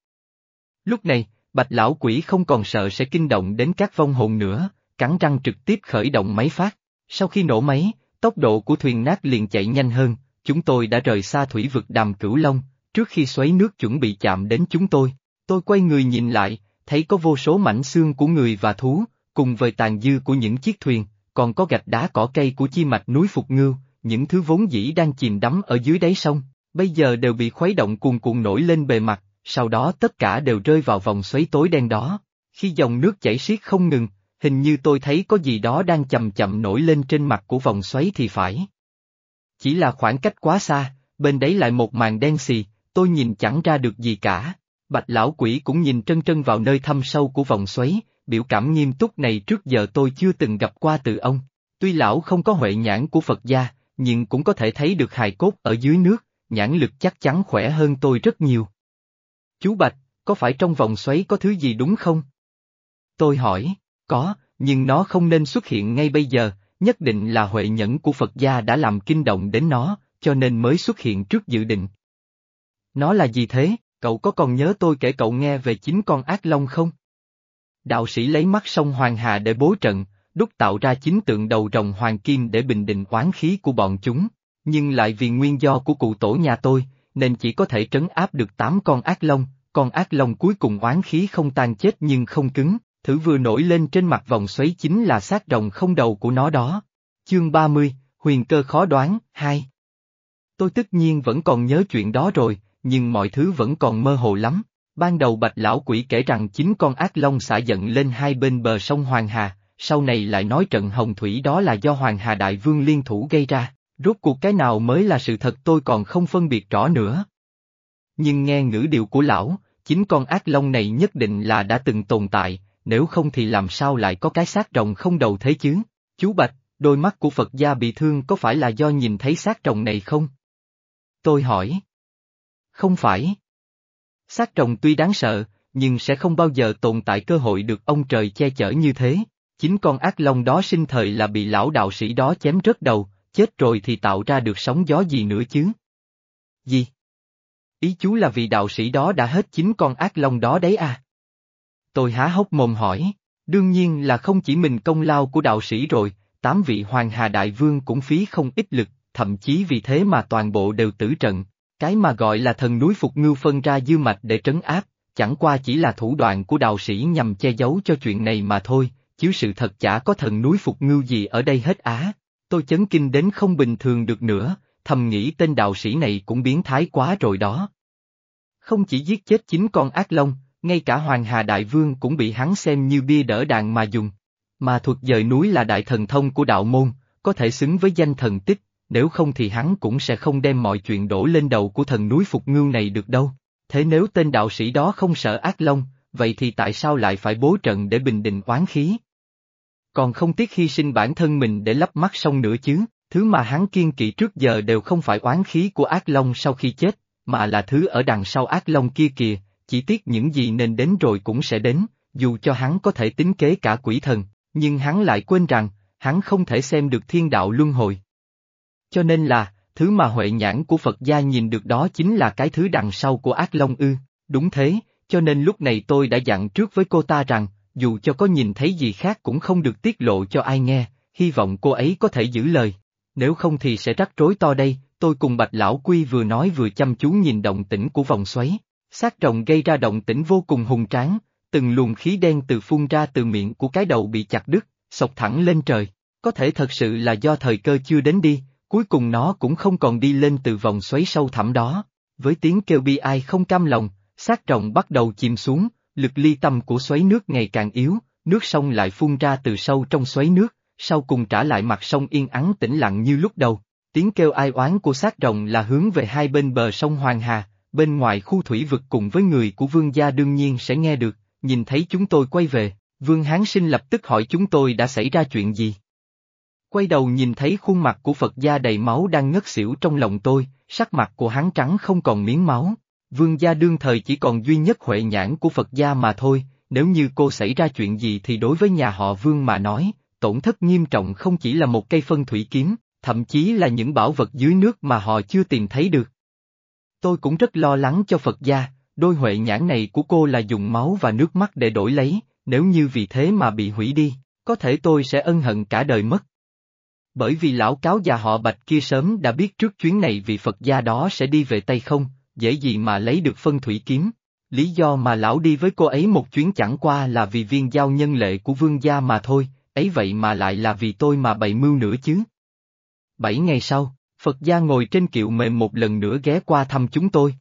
Lúc này, Bạch Lão Quỷ không còn sợ sẽ kinh động đến các vong hồn nữa, cắn răng trực tiếp khởi động máy phát. Sau khi nổ máy, tốc độ của thuyền nát liền chạy nhanh hơn, chúng tôi đã rời xa thủy vực đàm cửu long, trước khi xoáy nước chuẩn bị chạm đến chúng tôi. Tôi quay người nhìn lại, thấy có vô số mảnh xương của người và thú, cùng với tàn dư của những chiếc thuyền, còn có gạch đá cỏ cây của chi mạch núi Phục Ngưu, những thứ vốn dĩ đang chìm đắm ở dưới đáy sông, bây giờ đều bị khuấy động cuồn cuộn nổi lên bề mặt, sau đó tất cả đều rơi vào vòng xoáy tối đen đó. Khi dòng nước chảy xiết không ngừng, hình như tôi thấy có gì đó đang chậm chậm nổi lên trên mặt của vòng xoáy thì phải. Chỉ là khoảng cách quá xa, bên đấy lại một màn đen xì, tôi nhìn chẳng ra được gì cả. Bạch lão quỷ cũng nhìn trân trân vào nơi thâm sâu của vòng xoáy, biểu cảm nghiêm túc này trước giờ tôi chưa từng gặp qua từ ông. Tuy lão không có huệ nhãn của Phật gia, nhưng cũng có thể thấy được hài cốt ở dưới nước, nhãn lực chắc chắn khỏe hơn tôi rất nhiều. Chú Bạch, có phải trong vòng xoáy có thứ gì đúng không? Tôi hỏi, có, nhưng nó không nên xuất hiện ngay bây giờ, nhất định là huệ nhẫn của Phật gia đã làm kinh động đến nó, cho nên mới xuất hiện trước dự định. Nó là gì thế, cậu có còn nhớ tôi kể cậu nghe về chính con ác long không? Đạo sĩ lấy mắt sông Hoàng Hà để bố trận, đúc tạo ra chính tượng đầu rồng hoàng kim để bình định oán khí của bọn chúng, nhưng lại vì nguyên do của cụ tổ nhà tôi, nên chỉ có thể trấn áp được 8 con ác long, con ác long cuối cùng oán khí không tan chết nhưng không cứng, thử vừa nổi lên trên mặt vòng xoáy chính là xác rồng không đầu của nó đó. Chương 30, Huyền cơ khó đoán, 2 Tôi tất nhiên vẫn còn nhớ chuyện đó rồi, nhưng mọi thứ vẫn còn mơ hồ lắm. Ban đầu bạch lão quỷ kể rằng chính con ác long xả giận lên hai bên bờ sông Hoàng Hà, sau này lại nói trận hồng thủy đó là do Hoàng Hà Đại Vương liên thủ gây ra, rốt cuộc cái nào mới là sự thật tôi còn không phân biệt rõ nữa. Nhưng nghe ngữ điệu của lão, chính con ác long này nhất định là đã từng tồn tại, nếu không thì làm sao lại có cái xác rồng không đầu thế chứ? Chú Bạch, đôi mắt của Phật gia bị thương có phải là do nhìn thấy xác rồng này không? Tôi hỏi. Không phải. Xác rồng tuy đáng sợ, nhưng sẽ không bao giờ tồn tại cơ hội được ông trời che chở như thế. Chính con ác long đó sinh thời là bị lão đạo sĩ đó chém rớt đầu, chết rồi thì tạo ra được sóng gió gì nữa chứ? Gì? Ý chú là vì đạo sĩ đó đã hết chính con ác long đó đấy à? Tôi há hốc mồm hỏi, đương nhiên là không chỉ mình công lao của đạo sĩ rồi, tám vị hoàng hà đại vương cũng phí không ít lực, thậm chí vì thế mà toàn bộ đều tử trận. Cái mà gọi là thần núi Phục Ngưu phân ra dư mạch để trấn áp, chẳng qua chỉ là thủ đoạn của đạo sĩ nhằm che giấu cho chuyện này mà thôi, chứ sự thật chả có thần núi Phục Ngưu gì ở đây hết á. Tôi chấn kinh đến không bình thường được nữa, thầm nghĩ tên đạo sĩ này cũng biến thái quá rồi đó. Không chỉ giết chết chính con ác long, ngay cả Hoàng Hà Đại Vương cũng bị hắn xem như bia đỡ đạn mà dùng. Mà thuật dời núi là đại thần thông của đạo môn, có thể xứng với danh thần tích, nếu không thì hắn cũng sẽ không đem mọi chuyện đổ lên đầu của thần núi Phục Ngưu này được đâu. Thế nếu tên đạo sĩ đó không sợ ác long, vậy thì tại sao lại phải bố trận để bình định oán khí? Còn không tiếc hy sinh bản thân mình để lắp mắt sông nữa chứ, thứ mà hắn kiên kỵ trước giờ đều không phải oán khí của ác long sau khi chết, mà là thứ ở đằng sau ác long kia kìa, chỉ tiếc những gì nên đến rồi cũng sẽ đến, dù cho hắn có thể tính kế cả quỷ thần, nhưng hắn lại quên rằng, hắn không thể xem được thiên đạo luân hồi. Cho nên là, thứ mà huệ nhãn của Phật gia nhìn được đó chính là cái thứ đằng sau của ác long ư, đúng thế, cho nên lúc này tôi đã dặn trước với cô ta rằng, dù cho có nhìn thấy gì khác cũng không được tiết lộ cho ai nghe, hy vọng cô ấy có thể giữ lời. Nếu không thì sẽ rắc rối to đây, tôi cùng Bạch Lão Quy vừa nói vừa chăm chú nhìn động tĩnh của vòng xoáy. Xác rồng gây ra động tĩnh vô cùng hùng tráng, từng luồng khí đen từ phun ra từ miệng của cái đầu bị chặt đứt, sọc thẳng lên trời. Có thể thật sự là do thời cơ chưa đến đi, cuối cùng nó cũng không còn đi lên từ vòng xoáy sâu thẳm đó. Với tiếng kêu bi ai không cam lòng, xác rồng bắt đầu chìm xuống, lực ly tâm của xoáy nước ngày càng yếu, nước sông lại phun ra từ sâu trong xoáy nước, sau cùng trả lại mặt sông yên ắng tĩnh lặng như lúc đầu. Tiếng kêu ai oán của xác rồng là hướng về hai bên bờ sông Hoàng Hà, bên ngoài khu thủy vực cùng với người của vương gia đương nhiên sẽ nghe được, nhìn thấy chúng tôi quay về, vương Hán Sinh lập tức hỏi chúng tôi đã xảy ra chuyện gì. Quay đầu nhìn thấy khuôn mặt của Phật gia đầy máu đang ngất xỉu trong lòng tôi, sắc mặt của hắn trắng không còn miếng máu. Vương gia đương thời chỉ còn duy nhất huệ nhãn của Phật gia mà thôi, nếu như cô xảy ra chuyện gì thì đối với nhà họ Vương mà nói, tổn thất nghiêm trọng không chỉ là một cây phân thủy kiếm, thậm chí là những bảo vật dưới nước mà họ chưa tìm thấy được. Tôi cũng rất lo lắng cho Phật gia, đôi huệ nhãn này của cô là dùng máu và nước mắt để đổi lấy, nếu như vì thế mà bị hủy đi, Có thể tôi sẽ ân hận cả đời mất. Bởi vì lão cáo già họ bạch kia sớm đã biết trước chuyến này vì Phật gia đó sẽ đi về Tây không, dễ gì mà lấy được phân thủy kiếm. Lý do mà lão đi với cô ấy một chuyến chẳng qua là vì viên giao nhân lệ của vương gia mà thôi, ấy vậy mà lại là vì tôi mà bày mưu nữa chứ. Bảy ngày sau, Phật gia ngồi trên kiệu mềm một lần nữa ghé qua thăm chúng tôi.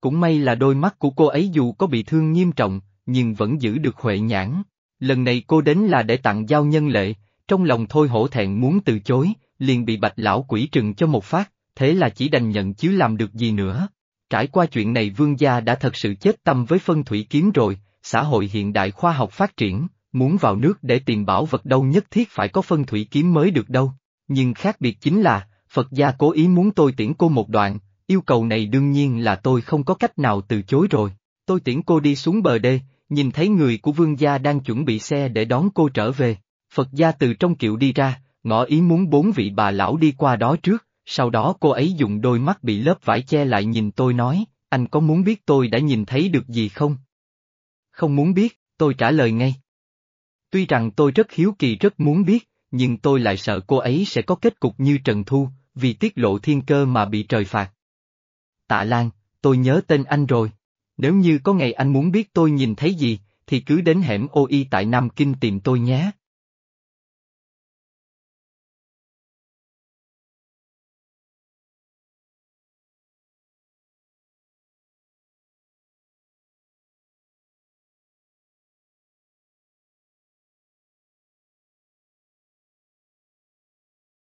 Cũng may là đôi mắt của cô ấy dù có bị thương nghiêm trọng, nhưng vẫn giữ được huệ nhãn. Lần này cô đến là để tặng giao nhân lệ, trong lòng thôi hổ thẹn muốn từ chối, liền bị bạch lão quỷ trừng cho một phát, thế là chỉ đành nhận chứ làm được gì nữa. Trải qua chuyện này vương gia đã thật sự chết tâm với phân thủy kiếm rồi, xã hội hiện đại khoa học phát triển, muốn vào nước để tìm bảo vật đâu nhất thiết phải có phân thủy kiếm mới được đâu. Nhưng khác biệt chính là, Phật gia cố ý muốn tôi tiễn cô một đoạn, yêu cầu này đương nhiên là tôi không có cách nào từ chối rồi. Tôi tiễn cô đi xuống bờ đê, nhìn thấy người của vương gia đang chuẩn bị xe để đón cô trở về. Phật gia từ trong kiệu đi ra, ngỏ ý muốn bốn vị bà lão đi qua đó trước, sau đó cô ấy dùng đôi mắt bị lớp vải che lại nhìn tôi nói, anh có muốn biết tôi đã nhìn thấy được gì không? Không muốn biết, tôi trả lời ngay. Tuy rằng tôi rất hiếu kỳ rất muốn biết, nhưng tôi lại sợ cô ấy sẽ có kết cục như Trần Thu, vì tiết lộ thiên cơ mà bị trời phạt. Tạ Lan, tôi nhớ tên anh rồi. Nếu như có ngày anh muốn biết tôi nhìn thấy gì, thì cứ đến hẻm ô y tại Nam Kinh tìm tôi nhé.